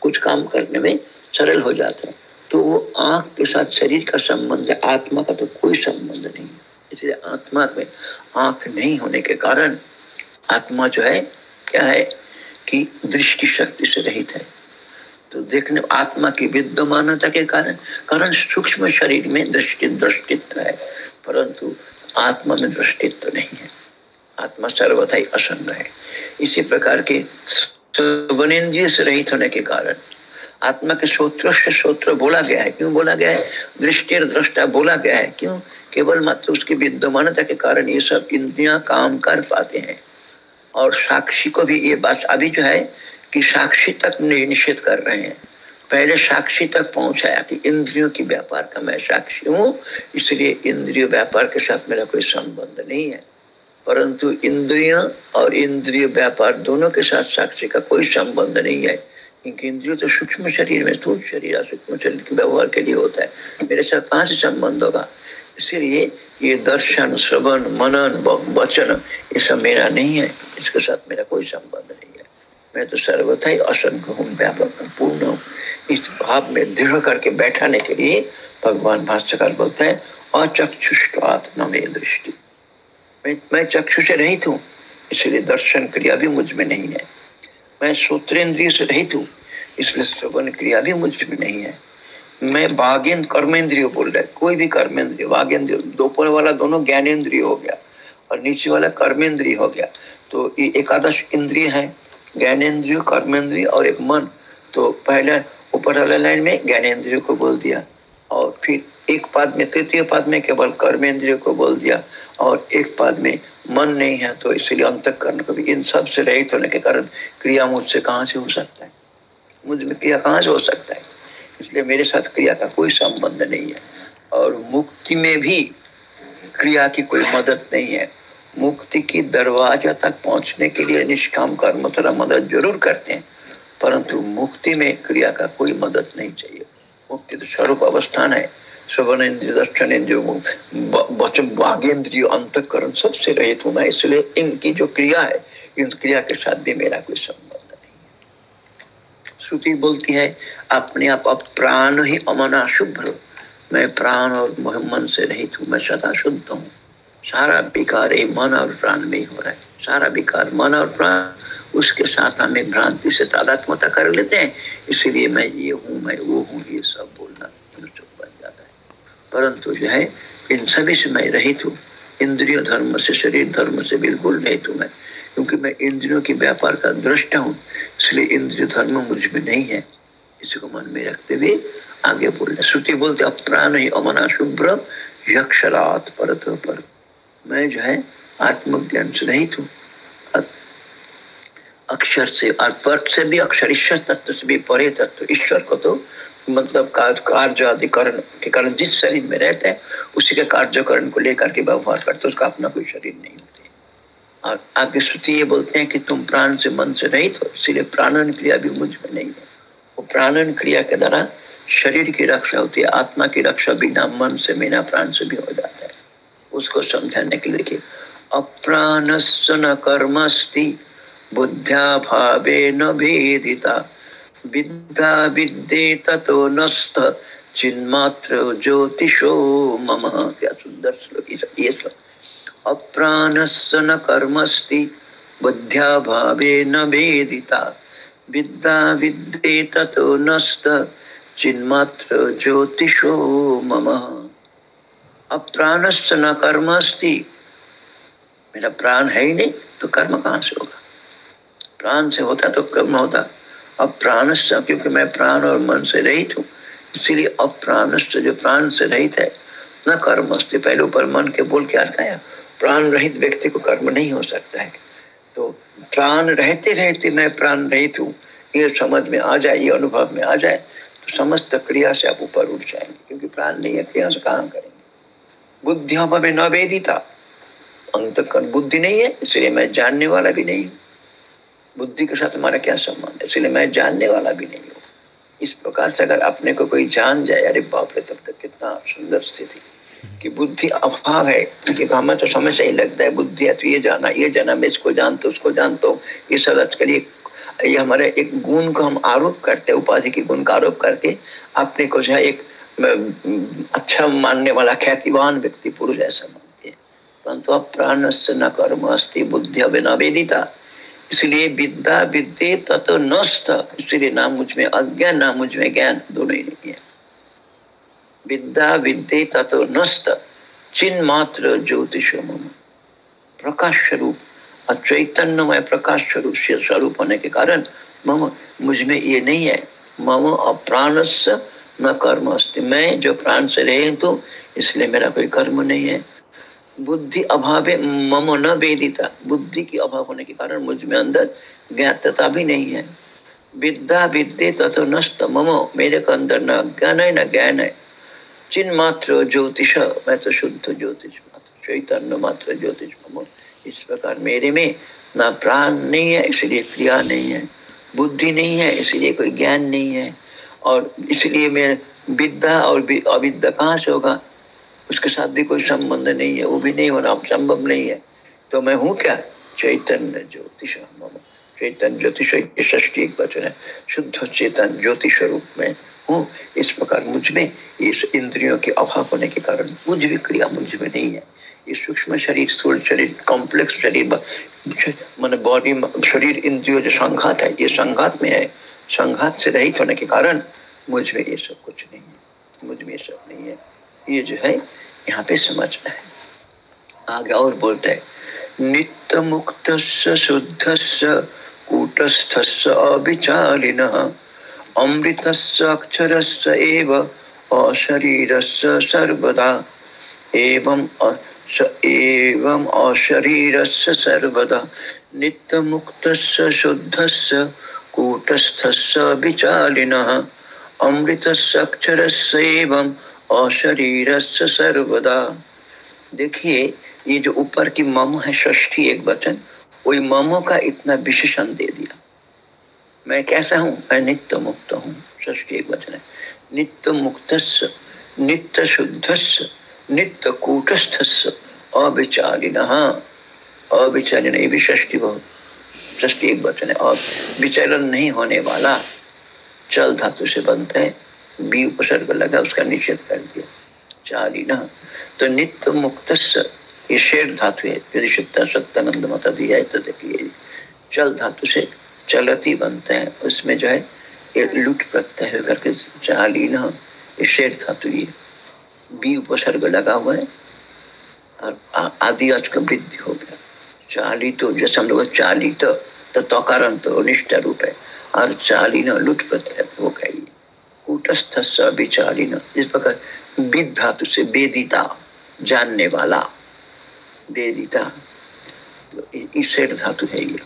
कुछ काम करने में सरल हो जाता है। तो वो आँख के साथ शरीर का संबंध है, आत्मा का तो कोई संबंध नहीं है। इसलिए आत्मा में आँख नहीं होने के कारण आत्मा जो है, क्या है कि दृष्टि शक्ति से रहित है। तो देखने, आत्मा की विद्यमानता के कारण कारण सूक्ष्म शरीर में दृष्टि, दृष्टित्व है। परंतु आत्मा में दृष्टित्व नहीं है। आत्मा सर्वथा ही असन्न है। इसी प्रकार के वनेन्द्रिय से रहित होने के कारण आत्मा के सूत्र से सूत्र बोला गया है। क्यों बोला गया है? दृष्टि दृष्टा बोला गया है। क्यों? केवल मात्र उसकी विद्यमानता के कारण ये सब इंद्रिया काम कर पाते हैं। और साक्षी को भी ये बात अभी जो है कि साक्षी तक निषेध कर रहे हैं। पहले साक्षी तक पहुँचाया कि इंद्रियों की व्यापार का मैं साक्षी हूँ, इसलिए इंद्रिय व्यापार के साथ मेरा कोई संबंध नहीं है। परंतु इंद्रिय और इंद्रिय व्यापार दोनों के साथ साक्षी का कोई संबंध नहीं है। क्योंकि इंद्रिय तो सूक्ष्म शरीर में, स्थूल शरीर सूक्ष्म शरीर के व्यवहार के लिए होता है। मेरे साथ कहाँ से संबंध होगा? इसीलिए ये दर्शन, श्रवण, मनन वचन, ये सब मेरा नहीं है। इसके साथ मेरा कोई संबंध नहीं है। मैं तो सर्वथा ही असंख्य हूँ, व्यापक पूर्ण हूँ। इस भाव में दृढ़ करके बैठाने के लिए भगवान भाष्यकार बोलते हैं अचक्षुष्टात न दृष्टि। मैं मैं चक्षु से रहित हूँ, इसलिए दर्शन क्रिया भी मुझमें नहीं है। मैं सूत्रेंद्रिय से रहित हूँ, इसलिए श्रवण क्रिया भी मुझमें नहीं है। मैं बाघेन्द्र कर्मेंद्रिय बोल रहा कोई भी कर्मेंद्रिय बाघेन्द्रिय दोपहर वाला दोनों ज्ञानेन्द्रिय हो गया और नीचे वाला कर्मेंद्रिय हो गया। तो ये एकादश इंद्रिय है ज्ञानेन्द्रिय कर्मेंद्रिय और एक मन। तो पहले ऊपर वाला लाइन में ज्ञानेन्द्रिय को बोल दिया और फिर एक पाद में, तृतीय पद में केवल कर्मेंद्रिय को बोल दिया और एक पद में मन नहीं है तो इसलिए अंत करने को भी इन सबसे रहित होने के कारण क्रिया मुझसे कहाँ से हो सकता है? मुझमें क्रिया कहाँ से हो सकता है? इसलिए मेरे साथ क्रिया का कोई संबंध नहीं है और मुक्ति में भी क्रिया की कोई मदद नहीं है। मुक्ति की दरवाज़ा तक पहुँचने के लिए निष्काम कर्म थोड़ा मदद ज़रूर करते हैं। परंतु मुक्ति में क्रिया का कोई मदद नहीं चाहिए। मुक्ति तो स्वरूप अवस्थान है। श्रवण इंद्रिय दर्शन इंद्रिय वचन वागेंद्रिय अंतकरण सबसे रहित हूँ मैं। इसलिए इनकी जो क्रिया है, इन क्रिया के साथ भी मेरा कोई संबंध नहीं श्रुति बोलती है, अपने आप प्राण ही अमना शुभ्र मैं प्राण और मन से रहित हूँ। मैं सदा शुद्ध हूँ। सारा विकार मन और प्राण में ही हो रहा है। सारा विकार मन और प्राण उसके साथ हमें भ्रांति से तादात्मता कर लेते हैं। इसीलिए मैं ये हूँ, मैं वो हूँ, ये सब बोलना चुप बन जाता है। परंतु जो है, इन सभी से मैं रहित हूँ। इंद्रिय धर्म से, शरीर धर्म से बिल्कुल नहीं हूँ मैं। क्योंकि मैं इंद्रियों के व्यापार का दृष्टा हूँ, इसलिए इंद्रिय धर्म मुझमें नहीं है। इसी को मन में रखते हुए आगे बोलने। श्रुति बोलते अप्राण ही अमना शुभ्र यक्षरात पर मैं जो है, आत्मज्ञान से नहीं हूँ। अक्षर से, और पर से भी अक्षर, ईश्वर तत्व से भी परे तत्व, ईश्वर को तो मतलब कार्य अधिकरण के कारण जिस शरीर में रहते हैं, उसी के कार्यकरण को लेकर के व्यवहार करते उसका अपना कोई शरीर नहीं और आगे श्रुति ये बोलते हैं कि तुम प्राण से मन से रहित हो, इसीलिए प्राणन क्रिया भी मुझमें नहीं है। वो प्राणन क्रिया के द्वारा शरीर की रक्षा होती है, आत्मा की रक्षा बिना मन से, बिना प्राण से भी हो जाता है। उसको समझाने के लिए अप्राण न कर्मस्ति। बुद्ध्या भावे न भेदिता। विद्या विद्ये ततो नस्त चिन्मात्र ज्योतिषो मम। क्या सुंदर श्लोक ये श्लोक अप्राणस्य न कर्मस्ति। बुद्ध्या भावे न भेदिता। विद्या विद्ये ततो नस्त चिन्मात्र ज्योतिषो मम। अप्राणस्य न कर्मस्ति। मेरा प्राण है ही नहीं तो कर्म कहाँ से होगा? प्राण से होता तो कर्म होता? अब प्राण क्योंकि मैं प्राण और मन से रहित हूँ। इसीलिए अप्राण जो प्राण से रहित है, न कर्म पहले ऊपर मन के बोल के अटकाया प्राण रहित व्यक्ति को कर्म नहीं हो सकता है। तो प्राण रहते रहते मैं प्राण रहित हूँ। ये समझ में आ जाए, ये अनुभव में आ जाए तो समस्त क्रिया से आप ऊपर उठ जाएँगे, क्योंकि प्राण नहीं है, क्रिया से काम करेंगे? बुद्धि हमें न वेदिता अंत बुद्धि नहीं है, इसलिए मैं जानने वाला भी नहीं हूँ। बुद्धि के साथ हमारा क्या संबंध है? इसलिए मैं जानने वाला भी नहीं हूँ। इस प्रकार से अगर अपने को कोई जान जाए, अरे बाप रे, तब तक कितना सुंदर स्थिति। कि बुद्धि अभाव है क्योंकि हमें तो समय से ही लगता है, बुद्धि है तो ये जाना ये जाना, मैं इसको जानता हूँ उसको जानता हूँ। ये सब आजकल ये ये हमारे एक गुण को हम आरोप करते उपाधि के गुण का आरोप करके, अपने को जो एक अच्छा मानने वाला, ख्यातिवान व्यक्ति, पुरुष ऐसा मानते हैं। परंतु अब प्राण से न कर्म अस्थि बुद्धि अभिना वेदिता। इसलिए विद्या विद्य तत् नष्ट। इसलिए ना मुझमें अज्ञान, ना मुझमें ज्ञान, दोनों ही नहीं है। विद्या विद्य तत् नष्ट। चिन्ह मात्र ज्योतिष प्रकाश स्वरूप और चैतन्यमय प्रकाश स्वरूप से स्वरूप होने के कारण मम, मुझमें ये नहीं है। मम अप्राण न कर्म अस्ति। मैं जो प्राण से रहे तो इसलिए मेरा कोई कर्म नहीं है। बुद्धि अभाव मम न वेदिता। बुद्धि की अभाव होने के कारण मुझमें अंदर ज्ञातता भी नहीं है। विद्या विद्य तथा नष्ट मम। मेरे को अंदर न ज्ञान है, न ज्ञान है। चिन्ह मात्र ज्योतिष, मैं तो शुद्ध ज्योतिष मात्र। चैतन्य मात्र ज्योतिष मम। इस प्रकार मेरे में ना प्राण नहीं है, इसलिए क्रिया नहीं है। बुद्धि नहीं है, इसलिए कोई ज्ञान नहीं है। और इसलिए मैं विद्या और अविद्या कहाँ से होगा? उसके साथ भी कोई संबंध नहीं है, वो भी नहीं होना संभव नहीं है। तो मैं हूँ क्या? चैतन्य ज्योतिष चैतन्य ज्योतिष एक वचन है। शुद्ध चेतन ज्योतिष रूप में हूँ। इस प्रकार मुझमें इस इंद्रियों के अभाव होने के कारण मुझ भी क्रिया मुझमें नहीं है। ये सूक्ष्म शरीर, स्थूल शरीर कॉम्प्लेक्स शरीर मन बॉडी शरीर, इंद्रियों जो संघात है, ये संघात में है। संघात से रहित होने के कारण मुझमें ये सब कुछ नहीं है। मुझमें ये सब नहीं है। ये जो है यहाँ पे समझना है आगे और बोलते हैं नित्य मुक्त शुद्ध कूटस्थ अविचालिन अमृत अक्षर अशरीर सर्वदा, एवं एवं अशरीर सर्वदा नित्य मुक्त शुद्ध कूटस्थ विचालिन अमृत अक्षर एवं अशरीर सर्वदा। देखिए, ये जो ऊपर की मम है ष्ठी एक वचन, वही ममो का इतना विशेषण दे दिया। मैं कैसा हूँ? मैं नित्य मुक्त हूँ ष्ठी एक वचन है। नित्य मुक्त नित्य शुद्ध नित्य कूटस्थ अविचारिण। अविचारिण, ये भी ष्ठी बहुत। ष्ठी एक वचन है। और विचलन नहीं होने वाला, चल धातु से बनते हैं। बी उपसर्ग लगा, उसका निषेध कर दिया। चारी न। तो नित्य मुक्त ये शेर धातु है, यदि शुद्ध सत्यानंद मत दिया है तो देखिए, चल धातु से चलती बनते हैं। उसमें जो है, ये लुट प्रत्यय करके चाली न। ये शेर धातु ये बी उपसर्ग लगा हुआ है, और आदि आज का वृद्धि हो गया। चाली तो जैसे हम लोग चालित तो तकारंत निष्ठा रूप है, और चालीन लुट प्रत्यय वो कहिए कूटस्थ इस प्रकार विद धातु से वेदिता जानने वाला। वेदिता तो धातु है ये।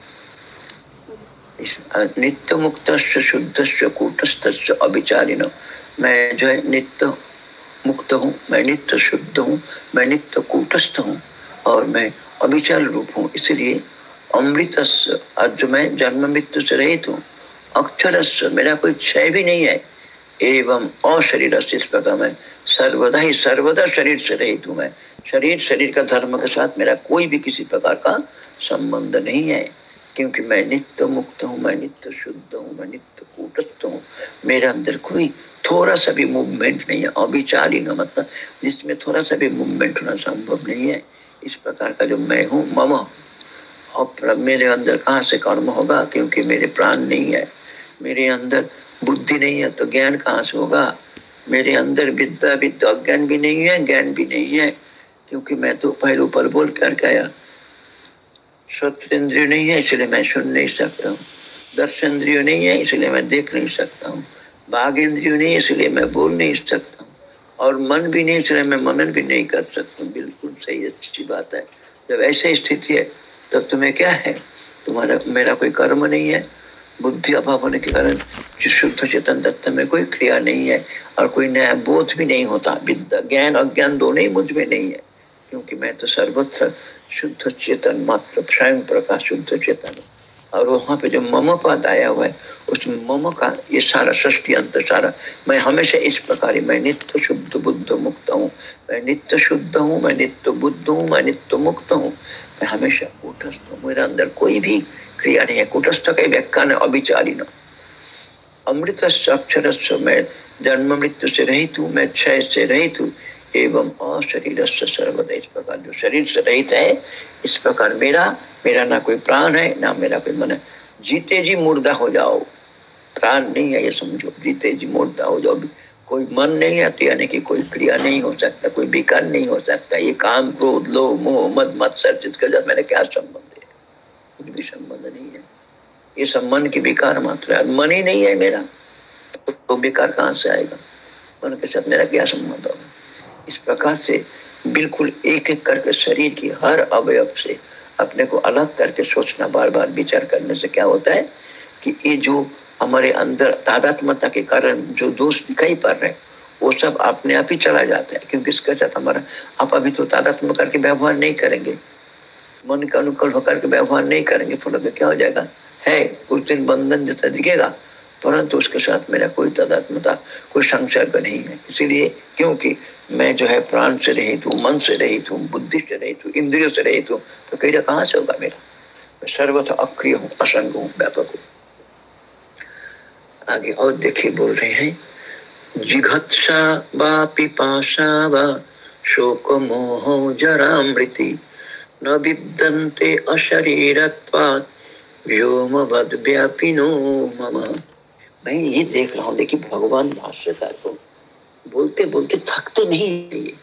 नित्य मुक्त शुद्ध कूटस्थ अभिचारिण मैं जो है नित्य मुक्त हूँ, मैं नित्य शुद्ध हूँ, मैं नित्य कूटस्थ हूँ और मैं अभिचार रूप हूँ। इसलिए अमृत जो मैं जन्म मृत्यु से रहित हूँ, अक्षर मेरा कोई क्षय भी नहीं है। एवं अशरीर इस प्रकार मैं सर्वदा ही सर्वदा शरीर से रहित हूँ मैं। शरीर शरीर का धर्म के साथ मेरा कोई भी किसी प्रकार का संबंध नहीं है। क्योंकि मैं नित्य मुक्त हूँ, मैं नित्य शुद्ध हूँ, मैं नित्य कूटस्थ हूँ। मेरे अंदर कोई थोड़ा सा भी मूवमेंट नहीं है अभिचारी न मतलब जिसमें थोड़ा सा भी मूवमेंट होना संभव नहीं है। इस प्रकार का जो मैं हूँ, मम। और मेरे अंदर कहाँ से कर्म होगा? क्योंकि मेरे प्राण नहीं है। मेरे अंदर बुद्धि नहीं है तो ज्ञान कहाँ से होगा? मेरे अंदर विद्या विद्या ज्ञान भी नहीं है, ज्ञान भी नहीं है। क्योंकि मैं तो पहले ऊपर बोल कर गया इंद्रिय नहीं है, इसलिए मैं सुन नहीं सकता हूँ। दर्श दर्शेंद्रिय नहीं है, इसलिए मैं देख नहीं सकता हूँ। बाघ इंद्रिय नहीं है, इसलिए मैं बोल नहीं सकता हूँ। और मन भी नहीं, इसलिए मैं मनन भी नहीं कर सकता हूँ। बिल्कुल सही, अच्छी बात है। जब ऐसी स्थिति है, तब तुम्हें क्या है? तुम्हारा, मेरा कोई कर्म नहीं है। बुद्धि अभाव होने के कारण शुद्ध चेतन तत्व में कोई क्रिया नहीं है और कोई नया बोध भी नहीं होता विद्या ज्ञान, अज्ञान दोनों ही मुझमें नहीं है। क्योंकि मैं तो सर्वत्र शुद्ध चेतन, मात्र स्वयं प्रकाश शुद्ध चेतन और वहाँ पे जो मम पद आया हुआ है, उस मम का ये सारा सृष्टि अंत सारा, मैं हमेशा इस प्रकार मैं नित्य शुद्ध बुद्ध मुक्त हूँ। मैं नित्य शुद्ध हूँ, मैं नित्य बुद्ध हूँ, मैं नित्य मुक्त हूँ। मैं हमेशा कुटस्थ हूँ। मेरे अंदर कोई भी क्रिया नहीं है। कुटस्थ का व्याख्या है अभिचारी न। अमृत अक्षर मैं जन्म मृत्यु से रहित हूँ। मैं क्षय से रहित हूँ। एवं अशरीर सर्वदा इस प्रकार जो शरीर से रहित है, इस प्रकार मेरा मेरा ना कोई प्राण है, ना मेरा कोई मन है। जीते जी मुर्दा हो जाओ। प्राण नहीं है ये समझो। जीते जी मुर्दा हो जाओ। कोई मन नहीं है तो यानी कि कोई क्रिया नहीं हो सकता, कोई विकार नहीं हो सकता। ये काम, क्रोध लो मोह, मद मत सर्जित कर मेरा क्या संबंध है? कुछ भी संबंध नहीं है। ये संबंध की विकार मात्र है। मन ही नहीं है मेरा। तो विकार कहाँ से आएगा? मन के साथ मेरा क्या संबंध होगा? इस प्रकार से बिल्कुल एक एक करके शरीर की हर अवयव से अपने को अलग करके सोचना बार बार विचार करने से क्या होता है कि ये जो हमारे अंदर तादात्मता के कारण जो दोष दिखाई पड़ रहे वो सब अपने आप ही चला जाता है, क्योंकि इसके साथ हमारा आप अभी तो तादात्म करके व्यवहार नहीं करेंगे। मन का अनुकूल होकर के व्यवहार नहीं करेंगे फल में क्या हो जाएगा? है कुछ दिन बंधन जैसा दिखेगा, परंतु उसके साथ मेरा कोई तादात्मता कोई संसर्ग नहीं है। इसीलिए, क्योंकि मैं जो है प्राण से रहित हूँ, मन से रहित हूँ, बुद्धि से रहित हूँ, इंद्रियों से रहित हूँ तो कहीं कहाँ से होगा मेरा? मैं सर्वथा अक्रिय हूँ, असंग हूँ, व्यापक हूँ। आगे और देखिए बोल रहे हैं। जिघत्सा वा पिपाशा वा शोक मोह जरामृति न विद्यन्ते अशरीरत्वात्। व्योमवद व्यापिनो मम। मैं ये देख रहा हूँ, देखिए भगवान भाष्यकार को। बोलते बोलते थकते नहीं ये।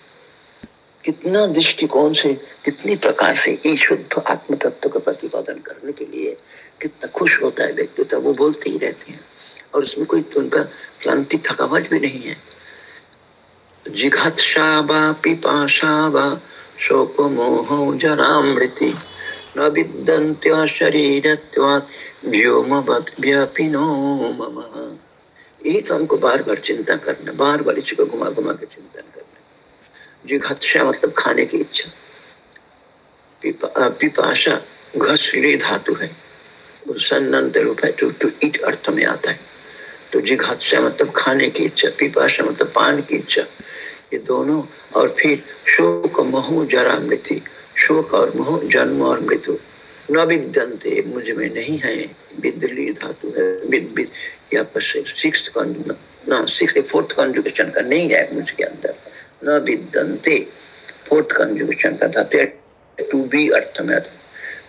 कितना दृष्टिकोण से, कितनी प्रकार से ये शुद्ध आत्म तत्व का प्रतिपादन करने के लिए कितना खुश होता है व्यक्ति तब वो बोलते ही रहते हैं। और उसमें कोई उनका क्लांति थकावट भी नहीं है। शोक मोह न मम। यही तो हमको बार बार चिंता करना, बार बार इसी को घुमा घुमा के चिंतन करना। जिघत्सा मतलब खाने की इच्छा। पिपाशा घसरे धातु है। सन्नंत रूप है टू टू ईट अर्थ में आता है। तो जिघात्सा मतलब खाने की इच्छा पिपाशा मतलब पान की इच्छा। ये दोनों, और फिर शोक मोह जरा मृत्यु। शोक और मोह जन्म और मृत्यु। न विद्यंते मुझमें नहीं है। विद्ली धातु है। पर सिक्स ना सिक्स फोर्थ कंजुगेशन का नहीं है मुझके अंदर। न विद्यंते फोर्थ कंजुगेशन का धातु टू बी अर्थ में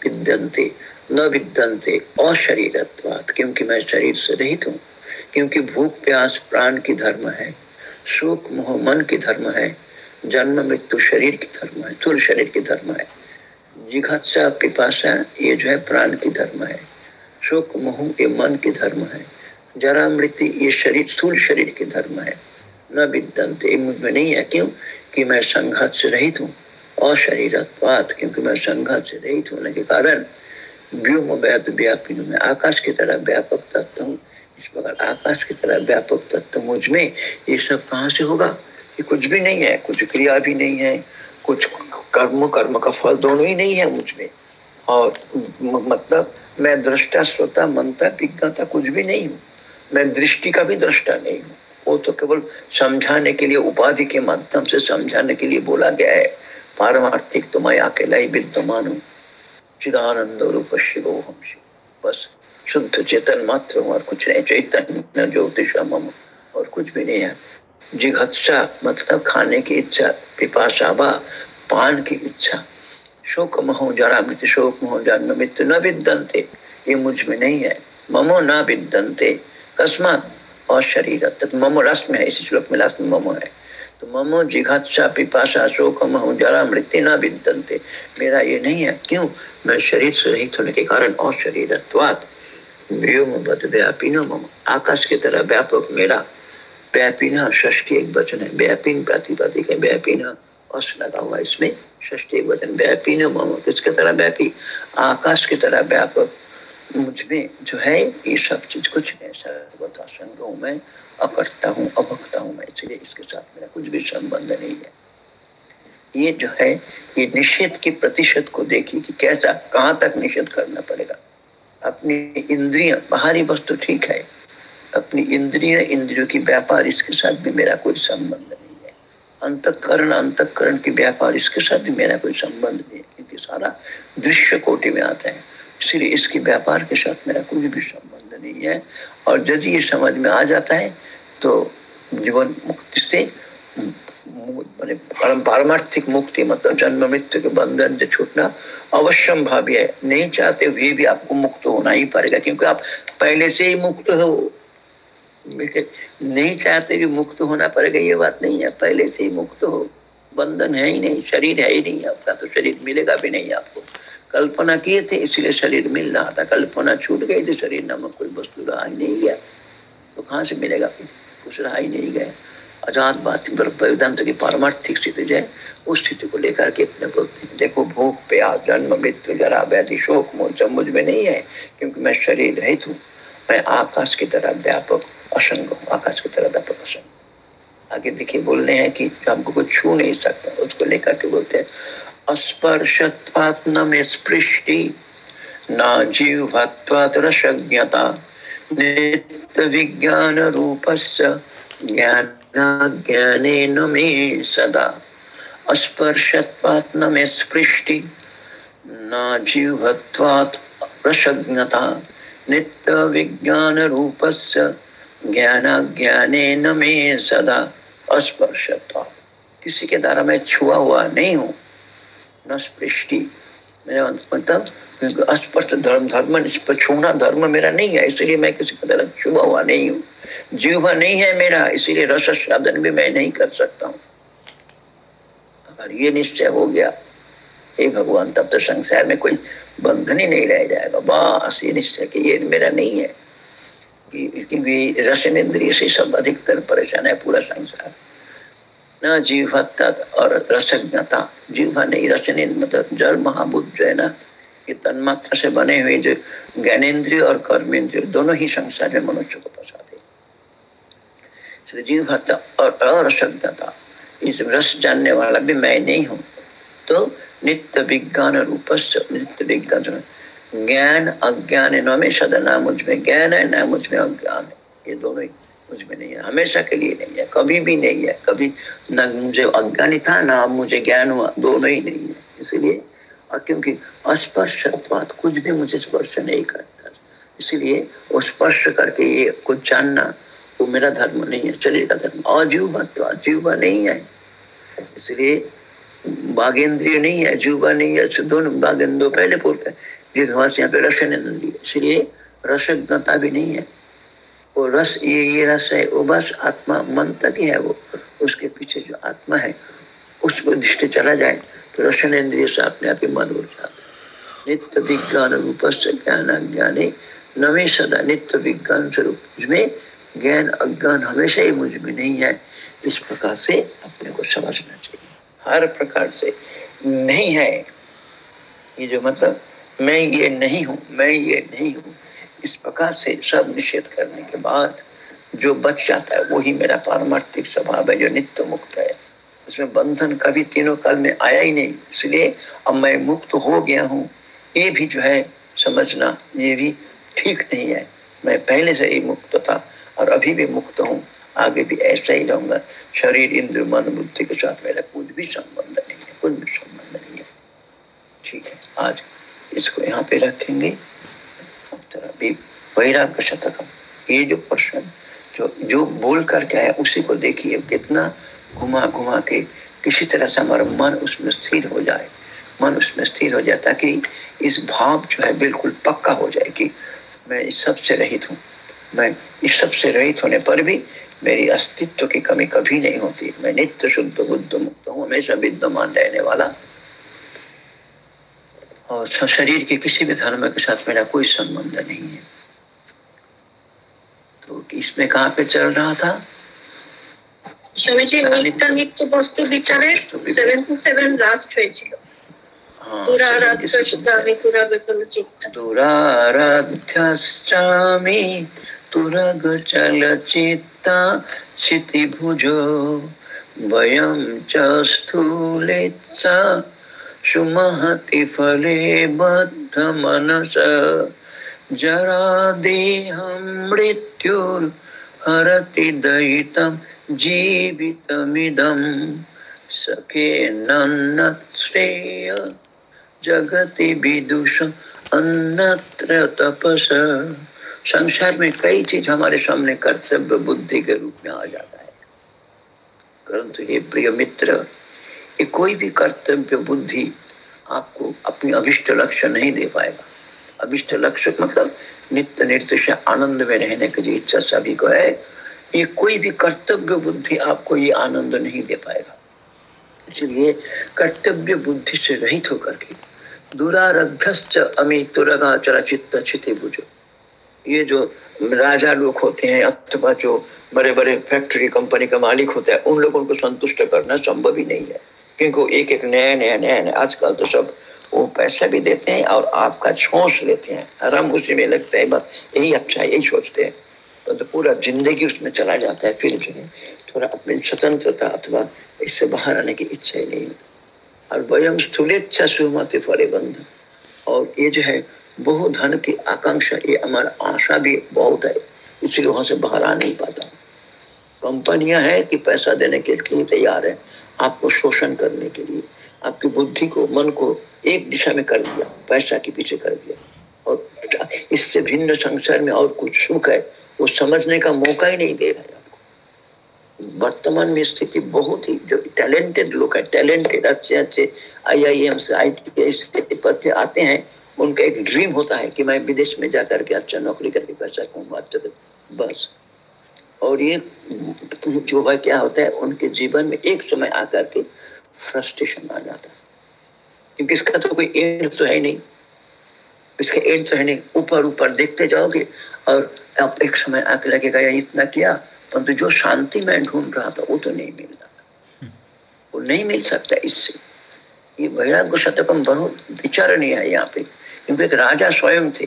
विद्यंते न विद्यंते अशरीरत्वात, क्योंकि मैं शरीर से रहित हूँ। क्योंकि भूख, प्यास, प्राण की धर्म है, शोक, मोह, मन की धर्म है, जन्म, मृत्यु, शरीर की धर्म है थूल शरीर की धर्म है, जिघत्सा पिपाशा ये जो है प्राण की धर्म है, शोक, मोह, ये मन की धर्म है, जरा मृत्यु, ये शरीर, स्थूल शरीर की धर्म है, न विद्यंत मुझमें नहीं है, क्यों? कि मैं संघात से रहित हूँ, अशरीरत्वात, क्योंकि मैं संघात से रहित होने के कारण, व्योम व्यापी आकाश की तरह व्यापक तत्व हूँ प्रकार आकाश की तरह व्यापक तत्व मुझमें ये सब कहाँ से होगा? ये कुछ भी नहीं है, कुछ क्रिया भी नहीं है, कुछ कर्म कर्म का फल दोनों ही नहीं है मुझमें। और मतलब मैं दृष्टा, श्रोता मनता विज्ञता कुछ भी नहीं हूँ। मैं दृष्टि का भी दृष्टा नहीं हूँ। वो तो केवल समझाने के लिए, उपाधि के माध्यम से समझाने के लिए बोला गया है। पारमार्थिक तो मैं अकेला ही विद्यमान हूँ। चिदानंद रूप हम शिव बस शुद्ध चेतन मात्र हूँ और कुछ नहीं चैतन्य ज्योतिष मम और कुछ भी नहीं है जिघत्सा मतलब खाने की इच्छा पिपाशा पान की इच्छा शोक महो जरा मृत्यु शोक महो जन्म मृत्यु न विद्यंते ये मुझमें नहीं है ममो न विद्यंते कस्मात और शरीर ममो रस में है इसी श्लोक में रस में ममो है तो ममो जिघाचा पिपाशा शोक महो जरा मृत्यु न विद्यंते मेरा ये नहीं है क्यों मैं शरीर से रहित होने के कारण और शरीर आकाश की तरह व्यापक मेरा। व्यापीना षष्ठी एक वचन है। व्यापीन प्रातिपदिक है व्यापीना अस लगा हुआ इसमें षष्ठी एक वचन व्यापी न मम। किसके तरह व्यापी? आकाश की तरह व्यापक। मुझमें जो है, ये सब चीज़ कुछ सर्वथा संग हूँ मैं अकर्ता हूँ, अभक्ता हूँ मैं। इसलिए इसके साथ मेरा कुछ भी संबंध नहीं है। ये जो है, ये निषेध के प्रतिशत को देखिए कि कैसा, कहाँ तक निषेध करना पड़ेगा। अपनी इंद्रिय, बाहरी वस्तु ठीक है, अपनी इंद्रिय, इंद्रियों की व्यापार इसके साथ भी मेरा कोई संबंध नहीं है। अंतकरण अंतकरण की व्यापार इसके साथ भी मेरा कोई संबंध नहीं है, क्योंकि सारा दृश्य कोटि में आता है। इसलिए इसके व्यापार के साथ मेरा कोई भी संबंध नहीं है। और यदि ये समझ में आ जाता है तो जीवन मुक्ति से परम पारमार्थिक मुक्ति मतलब जन्म मृत्यु के बंधन से छूटना अवश्यम भावी है नहीं चाहते हुए भी आपको मुक्त होना ही पड़ेगा क्योंकि आप पहले से ही मुक्त हो नहीं चाहते भी मुक्त होना पड़ेगा ये बात नहीं है पहले से ही मुक्त हो बंधन है ही नहीं शरीर है ही नहीं आपका तो शरीर मिलेगा भी नहीं आपको कल्पना किए थे इसलिए शरीर मिल रहा था कल्पना छूट गई थी शरीर नामक कोई वस्तु रहा ही नहीं गया तो कहाँ से मिलेगा कुछ रहा ही नहीं गया अजात बात वेदांत की पारमार्थिक स्थिति जो है उस स्थिति को लेकर के अपने बोलते हैं, देखो भूख, प्यास, जन्म, मृत्यु, जरा व्याधि, शोक सब मुझमें नहीं है, क्योंकि मैं शरीर रहित हूँ। मैं आकाश की तरह व्यापक असंग हूँ, आकाश की तरह व्यापक असंग। आगे देखिए, बोलने हैं कि आपको कुछ छू नहीं सकता, उसको लेकर के बोलते हैं अस्पर्शत्वात्म स्पृष्टि, न जीवत्वात् रसज्ञता नित्य विज्ञान रूपस्य ज्ञान ज्ञानेन मे सदा। अस्पर्शत्वात् मे स्पृष्टि न जीवत्वात् रसज्ञता नित्य विज्ञान रूपस्य ज्ञान ज्ञानेन मे सदा अस्पर्शत्वात्। किसी के द्वारा मैं छुआ हुआ नहीं हूँ। न स्पृष्टि। मतलब अस्पष्ट धर्म धर्म छूना धर्म मेरा नहीं है, इसलिए मैं किसी का तरह छुआ हुआ नहीं हूँ। जीवा नहीं है मेरा, इसीलिए रस साधन भी मैं नहीं कर सकता हूँ। अगर ये निश्चय हो गया, हे भगवान, तब तो संसार में कोई बंधन ही नहीं रह जाएगा। बस ये निश्चय कि ये मेरा नहीं है। कि रसन इंद्रिय से सब अधिकतर परेशान है पूरा संसार। न जीव और रसज्ञता। जीवा नहीं रसन मतलब जड़ महाभूत जो है ना ये तन्मात्रा से बने हुए जो ज्ञानेन्द्रिय और कर्मेंद्रिय, दोनों ही संसार में मनुष्य को फंसाते जीवत्ता और अरसज्ञता इस रस जानने वाला भी मैं नहीं हूँ। तो नित्य विज्ञान रूप नित्य विज्ञान ज्ञान अज्ञान है न में सदा ना मुझमें ज्ञान है ना मुझमें अज्ञान है। ये दोनों ही मुझमें नहीं है, हमेशा के लिए नहीं है, कभी भी नहीं है, कभी न मुझे अज्ञानी था, ना मुझे ज्ञान हुआ, दोनों ही नहीं है। इसलिए क्योंकि अस्पर्श कुछ भी मुझे स्पर्श नहीं करता। इसलिए वो स्पर्श करके ये कुछ जानना वो मेरा धर्म नहीं है, शरीर का धर्म। अजीव अजीवा नहीं है। इसलिए बाघेंद्रिय नहीं है जीवा नहीं है दोनों बाघेंद्र पहले बोलते हैं यहाँ पे रसन इसलिए रसज्ञता भी नहीं है। वो रस, ये ये रस है, वो बस आत्मा, मन तक ही है वो। उसके पीछे जो आत्मा है, उस पर दृष्टि चला जाए। तो रसन इंद्रिय से अपने आप ही मन उड़ जाता नित्य विज्ञान रूप से ज्ञान ज्ञाने नवे सदा नित्य विज्ञान स्वरूप में ज्ञान अज्ञान हमेशा ही मुझमें नहीं है। इस प्रकार से अपने को समझना चाहिए। हर प्रकार से नहीं है। ये जो मतलब मैं ये नहीं हूँ, मैं ये नहीं हूँ, इस प्रकार से सब निषेध करने के बाद जो बच जाता है, वही मेरा पारमार्थिक स्वभाव है, जो नित्य मुक्त है। उसमें बंधन कभी तीनों काल में आया ही नहीं। इसलिए अब मैं मुक्त हो गया हूँ। ये भी जो है समझना, ये भी ठीक नहीं है। मैं पहले से ही मुक्त था और अभी भी मुक्त हूँ। आगे भी ऐसा ही रहूँगा। शरीर, इंद्र, मन, बुद्धि के साथ मेरा कुछ भी संबंध नहीं है कुछ भी संबंध नहीं है। ठीक है, आज इसको यहाँ पे रखेंगे। वैराग्य शतकम ये जो प्रश्न, जो जो बोल करके आया उसी को देखिए, कितना घुमा घुमा के किसी तरह से हमारा मन उसमें स्थिर हो जाए। मन उसमें स्थिर हो जाए ताकि इस भाव जो है बिल्कुल पक्का हो जाए कि मैं इस सबसे रहित हूँ। मैं इस सबसे रहित होने पर भी मेरी अस्तित्व की कमी कभी नहीं होती। मैं नित्य शुद्ध, बुद्ध मुक्त हूँ, हमेशा विद्यमान रहने वाला। और शरीर के किसी भी धर्म के साथ मेरा कोई संबंध नहीं है। तो इसमें कहाँ पे चल रहा था? স্বামীজি নিত্য নিত্য বস্তু বিচারে সেভেন টু সেভেন লাস্ট হয়েছিল दुराराध्यश्चामि तुरगचलचित्ता क्षितिभुजो वयं च स्थूलेत्सा सुमहति फले बद्धमनस जरा देहं मृत्युर्हरति दयितं जीवितमिदं सखे नन्नश्रेय जगति विदुषम अन्नत्र तपस। संसार में कई चीज़ हमारे सामने कर्तव्य बुद्धि के रूप में आ जाता है। परंतु ये प्रिय मित्र, ये कोई भी कर्तव्य बुद्धि आपको अपनी अभिष्ट लक्ष्य नहीं दे पाएगा। अभिष्ट लक्ष्य मतलब नित्य से आनंद में रहने की जो इच्छा सभी को है। ये कोई भी कर्तव्य बुद्धि आपको ये आनंद नहीं दे पाएगा। इसलिए कर्तव्य बुद्धि से रहित होकर के दुरारध्य अमितुरगा चित्त छिति बुझो ये जो राजा लोग होते हैं, अथवा जो बड़े बड़े फैक्ट्री कंपनी का मालिक होता है, उन लोगों को संतुष्ट करना संभव ही नहीं है। क्योंकि एक एक नया नया नया नया आजकल तो सब वो पैसा भी देते हैं और आपका छोस लेते हैं। आराम उसी में लगता है, बस यही अच्छा है, यही सोचते हैं। तो, पूरा ज़िंदगी उसमें चला जाता है फिर जो है थोड़ा अपनी स्वतंत्रता अथवा इससे बाहर आने की इच्छा ही नहीं। होती और वयम स्थूलेच्छा सुमति फले बंध। और ये जो है बहु धन की आकांक्षा ये हमारा आशा भी बहुत है। इसलिए वहाँ से बाहर आ नहीं पाता। कंपनियाँ हैं कि पैसा देने के लिए तैयार है आपको शोषण करने के लिए। आपकी बुद्धि को मन को एक दिशा में कर दिया पैसा के पीछे कर दिया। और इससे भिन्न संसार में और कुछ सुख है? वो समझने का मौका ही नहीं दे रहा है वर्तमान में स्थिति बहुत ही, जो टैलेंटेड लोग है टैलेंटेड अच्छे अच्छे आई आई एम से आई टी पद पे आते हैं, उनका एक ड्रीम होता है कि मैं विदेश में जाकर के अच्छा नौकरी करके पैसा कमाऊँगा अच्छा बस। और ये जो है, क्या होता है, उनके जीवन में एक समय आकर के फ्रस्ट्रेशन आ जाता है। क्योंकि इसका तो कोई एंड तो है नहीं। इसका एंड तो है नहीं। ऊपर ऊपर देखते जाओगे और अब एक समय आके लगेगा, या इतना किया परंतु जो शांति मैं ढूंढ रहा था, वो तो नहीं मिल रहा वो नहीं मिल सकता इससे। ये वैराग्य शतकम बहुत विचारणीय है यहाँ पे, क्योंकि एक राजा स्वयं थे।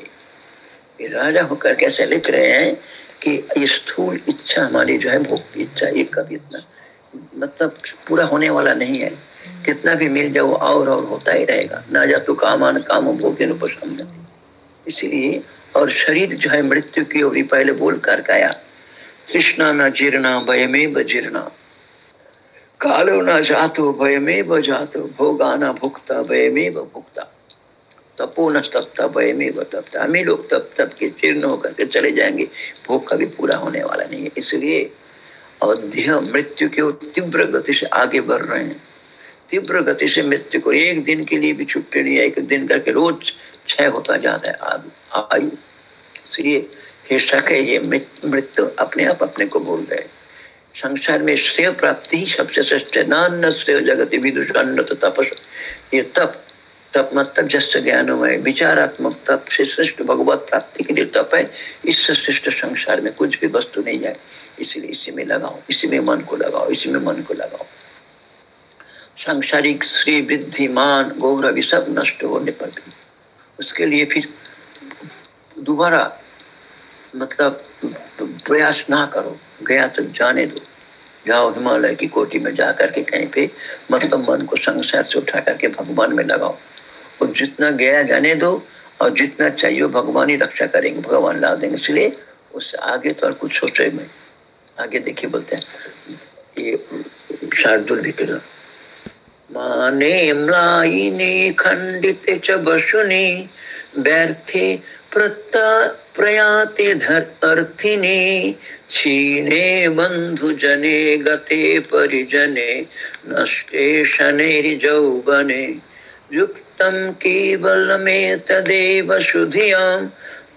ये राजा होकर कैसे लिख रहे हैं कि ये स्थूल इच्छा हमारी जो है भोग की इच्छा ये कभी इतना मतलब पूरा होने वाला नहीं है। कितना भी मिल जाओ और और होता ही रहेगा। ना जा तो काम कामान काम भोग इसीलिए और शरीर जो है मृत्यु की ओर पहले बोल कर आया। कृष्णा न जीर्णा भयमेव जीर्णा कालो न जातो भयमेव जातो भोगा न भुक्ता भयमेव भुक्ता तपो न तपता भयमेव तपता हम ही लोग तप तप के जीर्ण होकर के चले जाएँगे। भोग कभी पूरा होने वाला नहीं है। इसलिए और देह मृत्यु के तीव्र गति से आगे बढ़ रहे हैं। तीव्र गति से मृत्यु को एक दिन के लिए भी छुट्टी नहीं है। एक दिन करके रोज क्षय होता जाता है, आयु इसलिए हे सके ये मृत्यु अपने आप अपने को भूल गए। संसार में श्रेय प्राप्ति ही सबसे श्रेष्ठ है। नान श्रेय जगत विदुष अन्न तो तपस। ये तप तप मतलब जस्ट ज्ञानमय, विचारात्मक तप से श्रेष्ठ भगवत प्राप्ति के लिए तप है। इससे श्रेष्ठ संसार में कुछ भी वस्तु नहीं जाए इसलिए इसी में लगाओ, इसी में मन को लगाओ, इसी में मन को लगाओ। सांसारिक श्री वृद्धि मान गौरव सब नष्ट होने पर भी। उसके लिए फिर दोबारा मतलब प्रयास ना करो। गया तो जाने दो। जाओ हिमालय की कोटि में जा करके कहीं पे मतलब मन को संसार से उठा करके भगवान में लगाओ। और जितना गया जाने दो, और जितना चाहिए भगवान ही रक्षा करेंगे, भगवान ला देंगे। इसलिए उससे आगे तो और कुछ सोचे में आगे देखिए बोलते हैं, ये शार्दुल विक्रम माने म्लायिने खंडित च बशुने व्यर्थे प्रयाते अर्थिने, क्षीणे बन्धुजने गते परिजने, नष्टे शनैर्जौवने युक्तं केवलमेतदेव शुधियाँ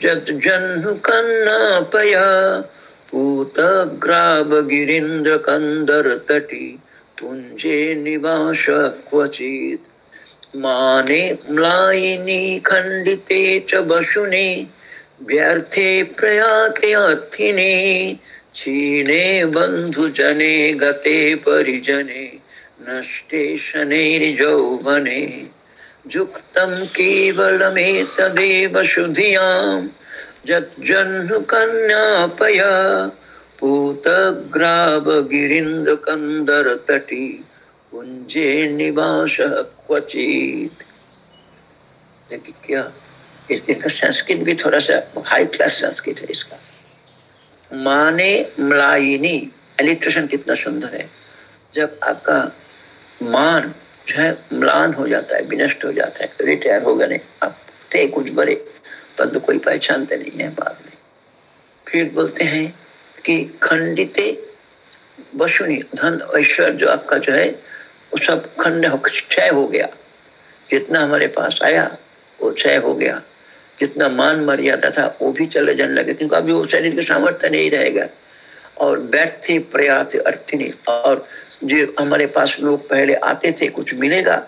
यज्जह्नुकन्नापया पूतग्रावगिरीन्द्रकन्दरतटी पुञ्जे निवास क्वचित्। माने म्लायिनी खण्डिते च वसुने व्यर्थे प्रयाते अर्थिने क्षीणे बन्धुजने गते परिजने, नष्टे शनैर्यौवने युक्तं केवलमेतदेव शुधियाँ यज्जह्नुकन्यापया पूतग्रावगिरीन्द्रकन्दरतटी कुंजे निवास क्वचित। क्या? इसका संस्कृत भी थोड़ा सा हाई क्लास संस्कृत है इसका। माने मलाइनी एलिट्रेशन कितना सुंदर है। जब आपका मान जो है म्लान हो जाता है, विनष्ट हो जाता है रिटायर हो गए आप थे कुछ बड़े पर तो कोई पहचानते नहीं है बाद में। फिर बोलते हैं कि खंडिते वसुनी, धन, ऐश्वर्य जो आपका जो है, वो सब खंड क्षय हो गया। जितना हमारे पास आया, वो क्षय हो गया। जितना मान मर्यादा था, वो भी चले जाने लगे, क्योंकि अभी वो शरीर के सामर्थ्य नहीं रहेगा। और बैठते प्रयास अर्थी और जो हमारे पास लोग पहले आते थे, कुछ मिलेगा,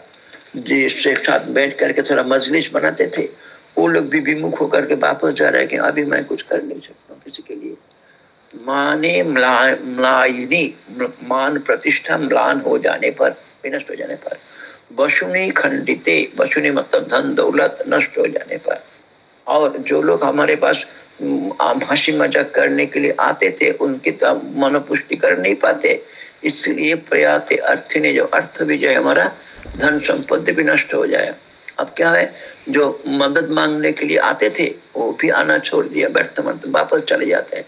जिससे साथ बैठ करके थोड़ा मजलिस बनाते थे, वो लोग भी विमुख होकर के वापस जा रहे हैं कि अभी मैं कुछ कर नहीं सकता किसी के लिए। माने म्लायनी, मान प्रतिष्ठा म्लान हो जाने पर, विनष्ट हो जाने पर। वसुनी खंडिते वसुनी मतलब धन, दौलत नष्ट हो जाने पर। और जो लोग हमारे पास हँसी मज़ाक करने के लिए आते थे, उनकी तो मनोपुष्टि कर नहीं पाते। इसलिए प्रयाते अर्थ ने, जो अर्थ भी जो हमारा, धन संपत्ति भी नष्ट हो जाए। अब क्या है, जो मदद मांगने के लिए आते थे, वो भी आना छोड़ दिया, व्यर्थ वापस चले जाते हैं।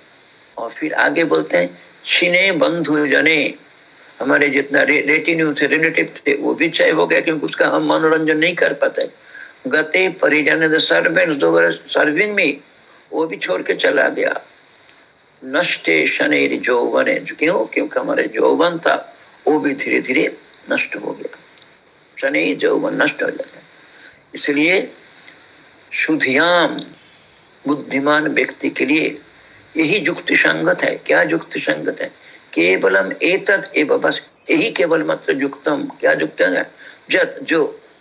और फिर आगे बोलते हैं छिने बंधु जने। हमारे जितना रे, रेटिन्यू थे रिलेटिव थे वो भी क्षय हो गया क्योंकि उसका हम मनोरंजन नहीं कर पाते। गते परिजन सर्विन में वो भी छोड़ के चला गया। नष्टे शनि जौवन क्यों? क्योंकि हमारे जौवन था वो भी धीरे धीरे नष्ट हो गया। शनि जौवन नष्ट हो जाता है। इसलिए शुद्धियाम बुद्धिमान व्यक्ति के लिए यही युक्ति संगत है। क्या युक्ति संगत है? केवलम एतद एवं बस। यही केवल मात्र युक्तम क्या युक्त है? जत जो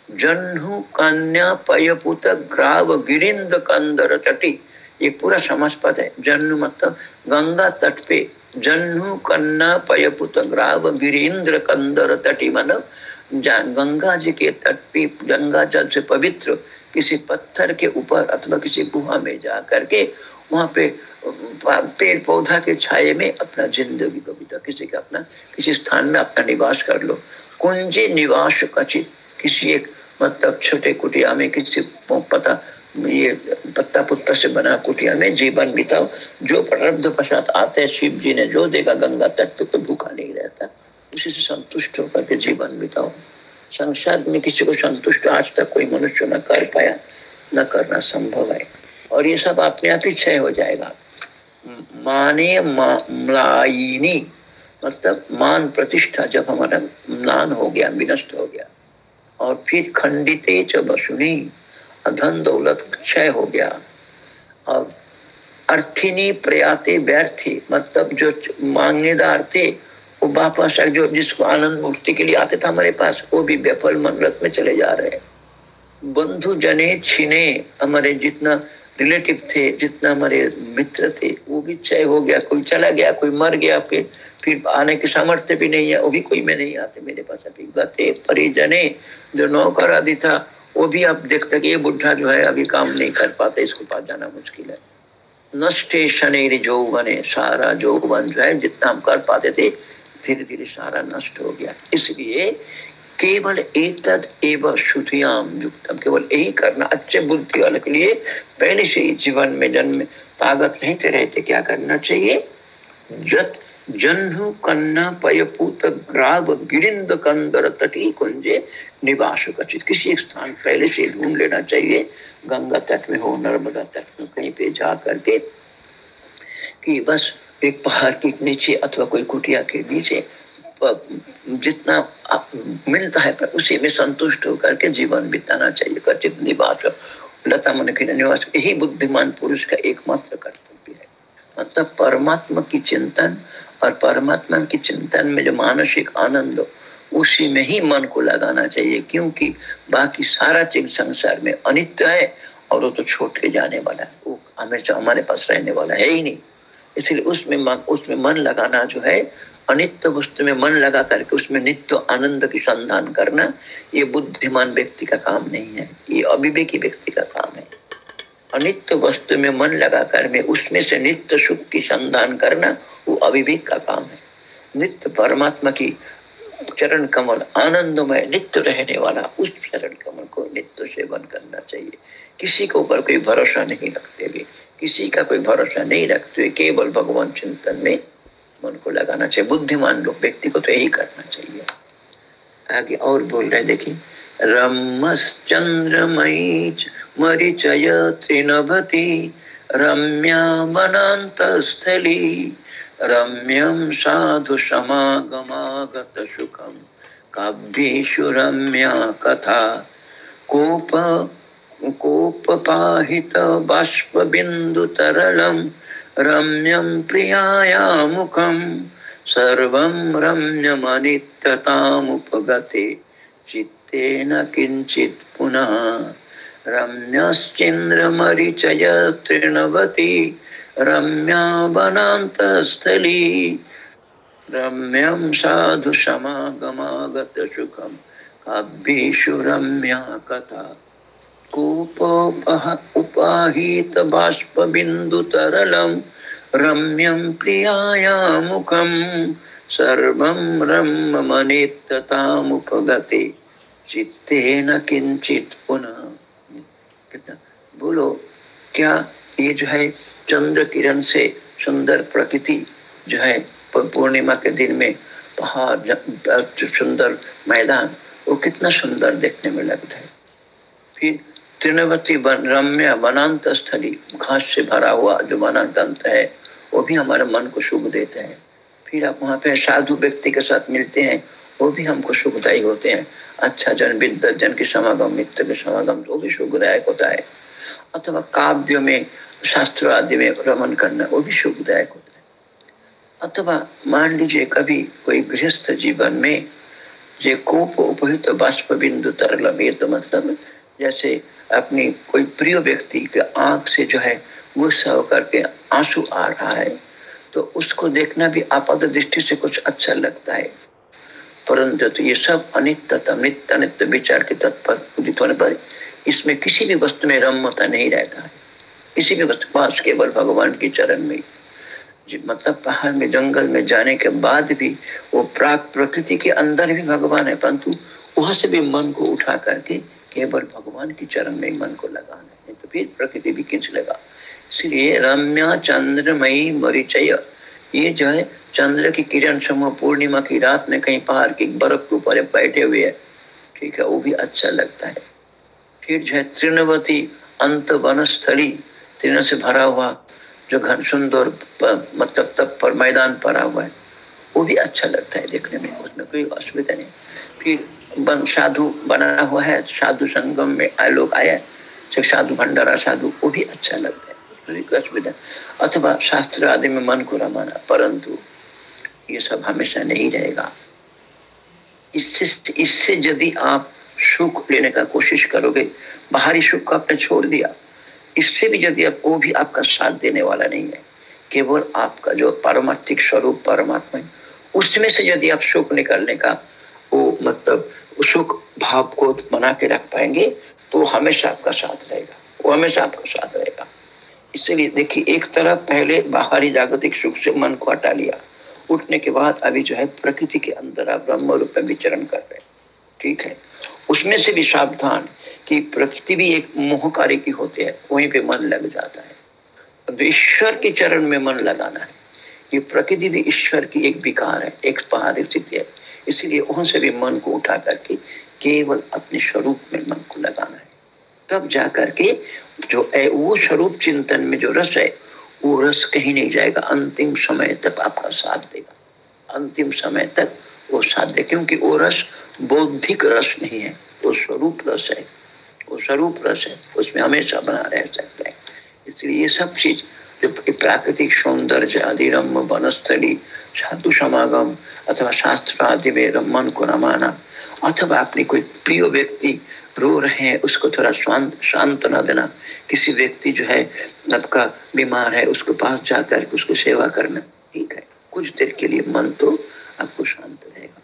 जन्हु कन्या पयपुत ग्राव गिरिंद कंदर तटी। ये पूरा समाज पद है। जन्नु मतलब गंगा तट पे जन्हु कन्या पयपुत ग्राव गिरिंद्र कंदर तटी। मतलब गंगा जी के तट पे, गंगा जल से पवित्र किसी पत्थर के ऊपर अथवा किसी गुहा में जा करके वहाँ पे पेड़ पौधा के छाये में अपना ज़िंदगी को बिता किसी का अपना किसी स्थान में अपना निवास कर लो। कुंजी निवास कचित किसी एक मतलब छोटे कुटिया में किसी पता ये पत्ता पुत्ता से बना कुटिया में जीवन बिताओ जो प्रारब्ध पश्चात आते हैं शिव जी ने जो देगा गंगा तट तो, तो भूखा नहीं रहता। उसी से संतुष्ट होकर के जीवन बिताओ। संसार में किसी को संतुष्ट आज तक कोई मनुष्य न कर पाया न करना संभव है। और ये सब अपने आप ही क्षय हो जाएगा। माने मलायिनी। मतलब मान प्रतिष्ठा, जब हमारा म्लान हो गया, विनष्ट हो गया। और फिर खंडिते च बसुनी धन दौलत क्षय हो गया। और अर्थिनी प्रयाते व्यर्थी मतलब जो मांगनेदार थे, वो वापस जो, जिसको आनंद मुक्ति के लिए आते थे हमारे पास, वो भी बेफल मनरत में चले जा रहे हैं। बंधु जने छिने, हमारे जितना रिलेटिव थे, जितना हमारे मित्र थे, वो भी क्षय हो गया, कोई चला गया, कोई मर गया, फिर फिर आने की सामर्थ्य भी नहीं है, वो भी कोई में नहीं आते, मेरे पास अभी गते परिजने, जो नौकर आदि था, वो भी आप देखते कि ये बुढ़ा जो है, अभी काम नहीं कर पाते, इसको पास जाना मुश्किल है। नष्टे शनि जौवने सारा जौवन जो है, जितना हम कर पाते थे धीरे धीरे सारा नष्ट हो गया। इसलिए केवल एक एवं शुद्धियाम युक्तम केवल यही करना अच्छे बुद्धि वाले के लिए पहले से ही जीवन में जन्म ताकत थे रहते। क्या करना चाहिए? जत जन्हु कन्ना पयपूत ग्राव गिरिंद कंदर तटी कुंजे निवास कचित। किसी एक स्थान पहले से ढूंढ लेना चाहिए। गंगा तट में हो, नर्मदा तट में कहीं पे जा करके कि बस एक पहाड़ के नीचे अथवा कोई कुटिया के नीचे जितना मिलता है, पर उसी में संतुष्ट होकर के जीवन बिताना चाहिए कचित निवास लता मन के निवास यही बुद्धिमान पुरुष का एकमात्र कर्तव्य है। मतलब परमात्मा की चिंतन और परमात्मा की चिंतन में जो मानसिक आनंद उसी में ही मन को लगाना चाहिए, क्योंकि बाकी सारा चीज़ संसार में अनित्य है और वो तो छोड़ के जाने वाला है। वो हमेशा हमारे पास रहने वाला है ही नहीं। इसलिए उसमें उसमें मन लगाना जो है अनित्य वस्तु में मन लगा करके उसमें नित्य आनंद की संधान करना, ये बुद्धिमान व्यक्ति का काम नहीं है, ये अभिवेकी व्यक्ति का काम है। अनित्य वस्तु में मन लगा कर में उसमें से नित्य सुख की संधान करना, वो अविवेक का काम है। नित्य परमात्मा की चरण कमल, आनंदमय, नित्य रहने वाला, उस चरण कमल को नित्य सेवन करना चाहिए। किसी के ऊपर कोई भरोसा नहीं रखते हुए किसी का कोई भरोसा नहीं रखते हुए केवल भगवान चिंतन में मन को लगाना चाहिए। बुद्धिमान लोग, व्यक्ति को तो यही करना चाहिए। आगे और बोल रहे देखिए। रमश्चंद्रमयी मरिचय तृणभति रम्या वनान्तस्थली रम्यं साधु समागमागत सुखम काव्येषु रम्या कथा, कोप कोपपाहित बाष्पबिन्दुतरलं रम्यं प्रियाया मुखं सर्वं रम्यमनित्यतामुपगते, चित्तेन किञ्चित् पुनः रम्यश्चिन्द्रमरिचय तृणवती रम्या वनान्तस्थली रम्यं साधु समागमागत सुखं काव्येषु रम्या कथा। कोपोपह उपाहित बाष्पबिन्दुतरलं रम्यं प्रियाया मुखं सर्वं रम्यमनित्यतामुपगते चित्तेन किंचित पुनः। बोलो, क्या ये जो है चंद्र किरण से सुंदर प्रकृति जो है पूर्णिमा के दिन में पहाड़ सुंदर मैदान, वो कितना सुंदर देखने में लगता है। फिर तृणवती रम्य वनांत स्थली घास से भरा हुआ जो वनांत है, वो भी हमारे मन को सुख देते हैं। फिर आप वहाँ पे साधु व्यक्ति के साथ मिलते हैं, वो भी हमको सुखदायी होते हैं। अच्छा जन विद्य जन के समागम, मित्र के समागम वो भी सुखदायक होता है। अथवा काव्य में, शास्त्र आदि में रमन करना, वो भी सुखदायक होता है। अथवा मान लीजिए कभी कोई गृहस्थ जीवन में जे कोप, उपहित बाष्प बिंदु तरल ये तो मतलब जैसे अपनी कोई प्रिय व्यक्ति के आँख से जो है गुस्सा होकर के आँसू आ रहा है तो उसको देखना भी आपात दृष्टि से कुछ अच्छा लगता है। परंतु तो ये सब अनित्यतम नित्य अनित्य विचार के तत्पर उदित होने पर इसमें किसी भी वस्तु में रमता नहीं रहता है। किसी भी वस्तु पास केवल भगवान के चरण में मतलब पहाड़ में, जंगल में जाने के बाद भी वो प्राक प्रकृति के अंदर भी भगवान है, परंतु वहाँ से भी मन को उठा करके केवल भगवान के चरण में मन को लगाना है तो फिर प्रकृति भी खींच लगा। इसलिए रम्या चंद्रमयी मरिचय ये जो है, चंद्र की किरण समूह पूर्णिमा की रात में कहीं पहाड़ की बर्फ़ के ऊपर बैठे हुए है। ठीक है, वो भी अच्छा लगता है। फिर जो है तृणवती अंत वनस्थली तृण से भरा हुआ, जो घन सुंदर मतलब तब पर, मैदान पड़ा हुआ है, वो भी अच्छा लगता है देखने में, उसमें कोई असुविधा नहीं। फिर साधु बना हुआ है, साधु संगम में आए लोग आए साधु भंडारा, साधु, वो भी अच्छा लगता है। अथवा शास्त्र आदि में मन को रमाना, परंतु ये सब हमेशा नहीं रहेगा। इससे इससे यदि आप सुख लेने का कोशिश करोगे, बाहरी सुख को आपने छोड़ दिया, इससे भी यदि आप, वो भी आपका साथ देने वाला नहीं है, केवल आपका जो पारमार्थिक स्वरूप, परमात्मा है, उसमें से यदि आप सुख निकालने का, वो मतलब सुख भाव को बना के रख पाएँगे तो हमेशा आपका साथ रहेगा। वो हमेशा आपका साथ रहेगा। इसलिए देखिए, एक तरफ़ पहले बाहरी जागतिक सुख से मन को हटा लिया। उठने के बाद अभी जो है प्रकृति के अंदर आप ब्रह्म रूप में विचरण कर रहे ठीक है? उसमें से भी सावधान कि प्रकृति भी एक मोहकारी की होती है, वहीं पे मन लग जाता है। ईश्वर के चरण में मन लगाना है, ये प्रकृति भी ईश्वर की एक विकार है, एक पहाड़ी स्थिति है। इसलिए वहाँ से भी मन को उठा करके केवल अपने स्वरूप में मन को लगाना है। तब जा करके जो है वो स्वरूप चिंतन में जो रस है, वो रस कहीं नहीं जाएगा, अंतिम समय तक आपका साथ देगा। अंतिम समय तक वो साथ दे, क्योंकि वो रस बौद्धिक रस नहीं है, वो स्वरूप रस है। वो स्वरूप रस है, उसमें हमेशा बना रह सकते हैं। इसलिए ये सब चीज़, जो प्राकृतिक सौंदर्य आदि रम वनस्थली साधु समागम अथवा शास्त्र आदि में मन को रमाना। अथवा अपनी कोई प्रिय व्यक्ति रो रहे हैं, उसको थोड़ा शांत शांत ना देना। किसी व्यक्ति जो है, आपका बीमार है, उसके पास जाकर उसकी सेवा करना ठीक है। कुछ देर के लिए मन तो आपको शांत रहेगा।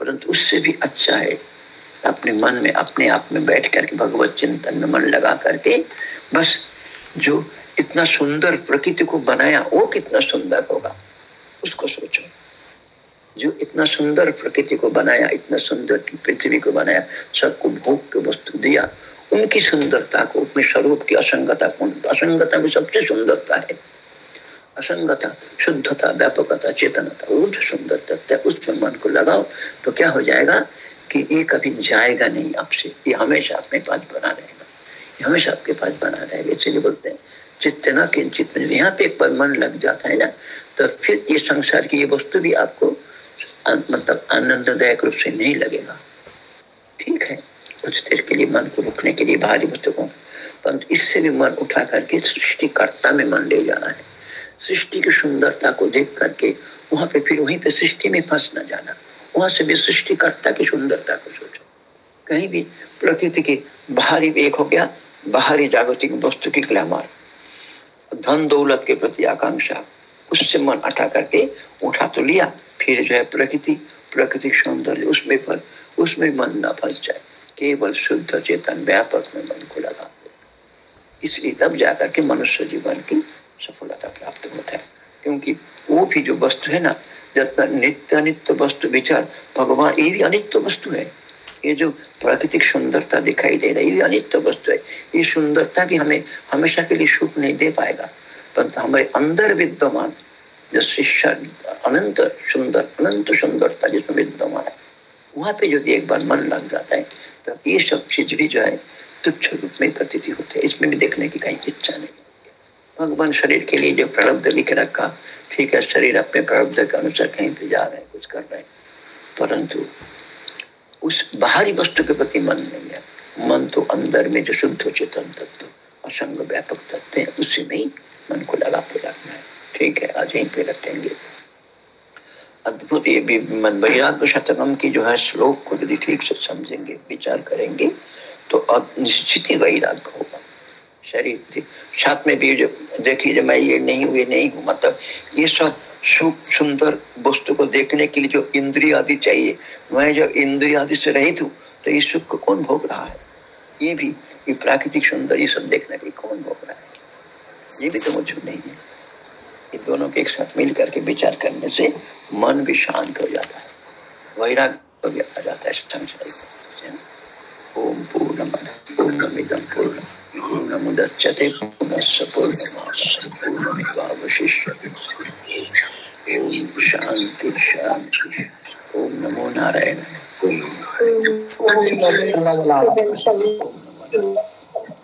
परंतु उससे भी अच्छा है, अपने मन में, अपने आप में बैठ करके भगवत चिंतन में मन लगा करके बस जो इतना सुंदर प्रकृति को बनाया, वो कितना सुंदर होगा। उसको सोचो। जो इतना सुंदर प्रकृति को बनाया, इतना सुंदर पृथ्वी को बनाया, सबको भोग के वस्तु दिया, उनकी सुंदरता को, अपने स्वरूप की असंगता को असंगता में सबसे सुंदरता है। असंगता, शुद्धता, व्यापकता, चेतनता वो जो सुंदरता उसमें मन को लगाओ तो क्या हो जाएगा कि ये कभी जाएगा नहीं आपसे। ये हमेशा अपने पास बना रहेगा। ये हमेशा आपके पास बना रहेगा। इसलिए बोलते हैं, चित्त न किंचित यहाँ पे एक बार मन लग जाता है ना तो फिर ये संसार की ये वस्तु भी आपको मतलब आनंददायक रूप से नहीं लगेगा। ठीक है? कुछ देर के लिए मन को रुकने के लिए बाहरी वस्तु को परंतु इससे भी मन उठा करके सृष्टिकर्ता में मन ले जाना है। सृष्टि की सुंदरता को देख करके वहाँ पे फिर वहीं पे सृष्टि में फंस न जाना। वहाँ से भी सृष्टिकर्ता की सुंदरता को सोचो। कहीं भी प्रकृति के बाहरी एक हो गया, बाहरी जागतिक वस्तु की ग्लैमर धन दौलत के प्रति आकांक्षा। उससे मन हटा करके उठा तो लिया, फिर जो है प्रकृति प्रकृति सौंदर्य, उसमें पर उसमें मन न फंस जाए, केवल शुद्ध चेतन व्यापक में मन को लगा इसलिए तब जाकर के मनुष्य जीवन की सफलता प्राप्त होता है। क्योंकि वो भी जो वस्तु है ना जब नित्य अनित्य वस्तु, विचार, भगवान, ये भी अनित्य वस्तु है। ये जो प्राकृतिक सुंदरता दिखाई दे रही है, ये भी अनित्य वस्तु है। ये सुंदरता भी हमें हमेशा के लिए सुख नहीं दे पाएगा। परंतु हमारे अंदर विद्यमान जो शिष्य अनंत सुंदर, अनंत सुंदरता जिसमें विद्यमान है, वहाँ पे यदि एक बार मन लग जाता है तो ये सब चीज़ भी जो है तुच्छ रूप में प्रतीति होते हैं। इसमें भी देखने की कहीं इच्छा नहीं भगवान शरीर के लिए जो प्रारब्ध लिख रखा, ठीक है, शरीर अपने प्रारब्ध के अनुसार कहीं पे जा रहे हैं, कुछ कर रहे हैं, परंतु उस बाहरी वस्तु के प्रति मन नहीं है। मन तो अंदर में जो शुद्ध चेतन तत्व, असंग व्यापक तत्व है, उसी में मन को लगा के रखना है ठीक है, आज यहीं पे रखेंगे। अद्भुत ये मन वैराग्य शतकम की जो है श्लोक को यदि ठीक से समझेंगे, विचार करेंगे तो अब निश्चित ही वैराग्य होगा। शरीर साथ में भी जो देखिए मैं ये नहीं हुए, नहीं हूँ मतलब ये सब सुख सुंदर वस्तु को देखने के लिए जो इंद्रिय आदि चाहिए, मैं जब इंद्रिय आदि से रहित हूँ तो इस सुख को कौन भोग रहा है? ये भी, ये प्राकृतिक सुंदर, ये सब देखने के लिए कौन भोग रहा है? ये भी तो नहीं है। ये दोनों के एक साथ मिल करके विचार करने से मन भी शांत हो जाता है। वैराग्य भी आ जाता है संसार ओम पूर्ण। पूर्णमिदम पूर्ण पूर्णमुदच्यते पूर्णस्य शांति शांति। ओम नमो नारायण। ओम नमो नारायण।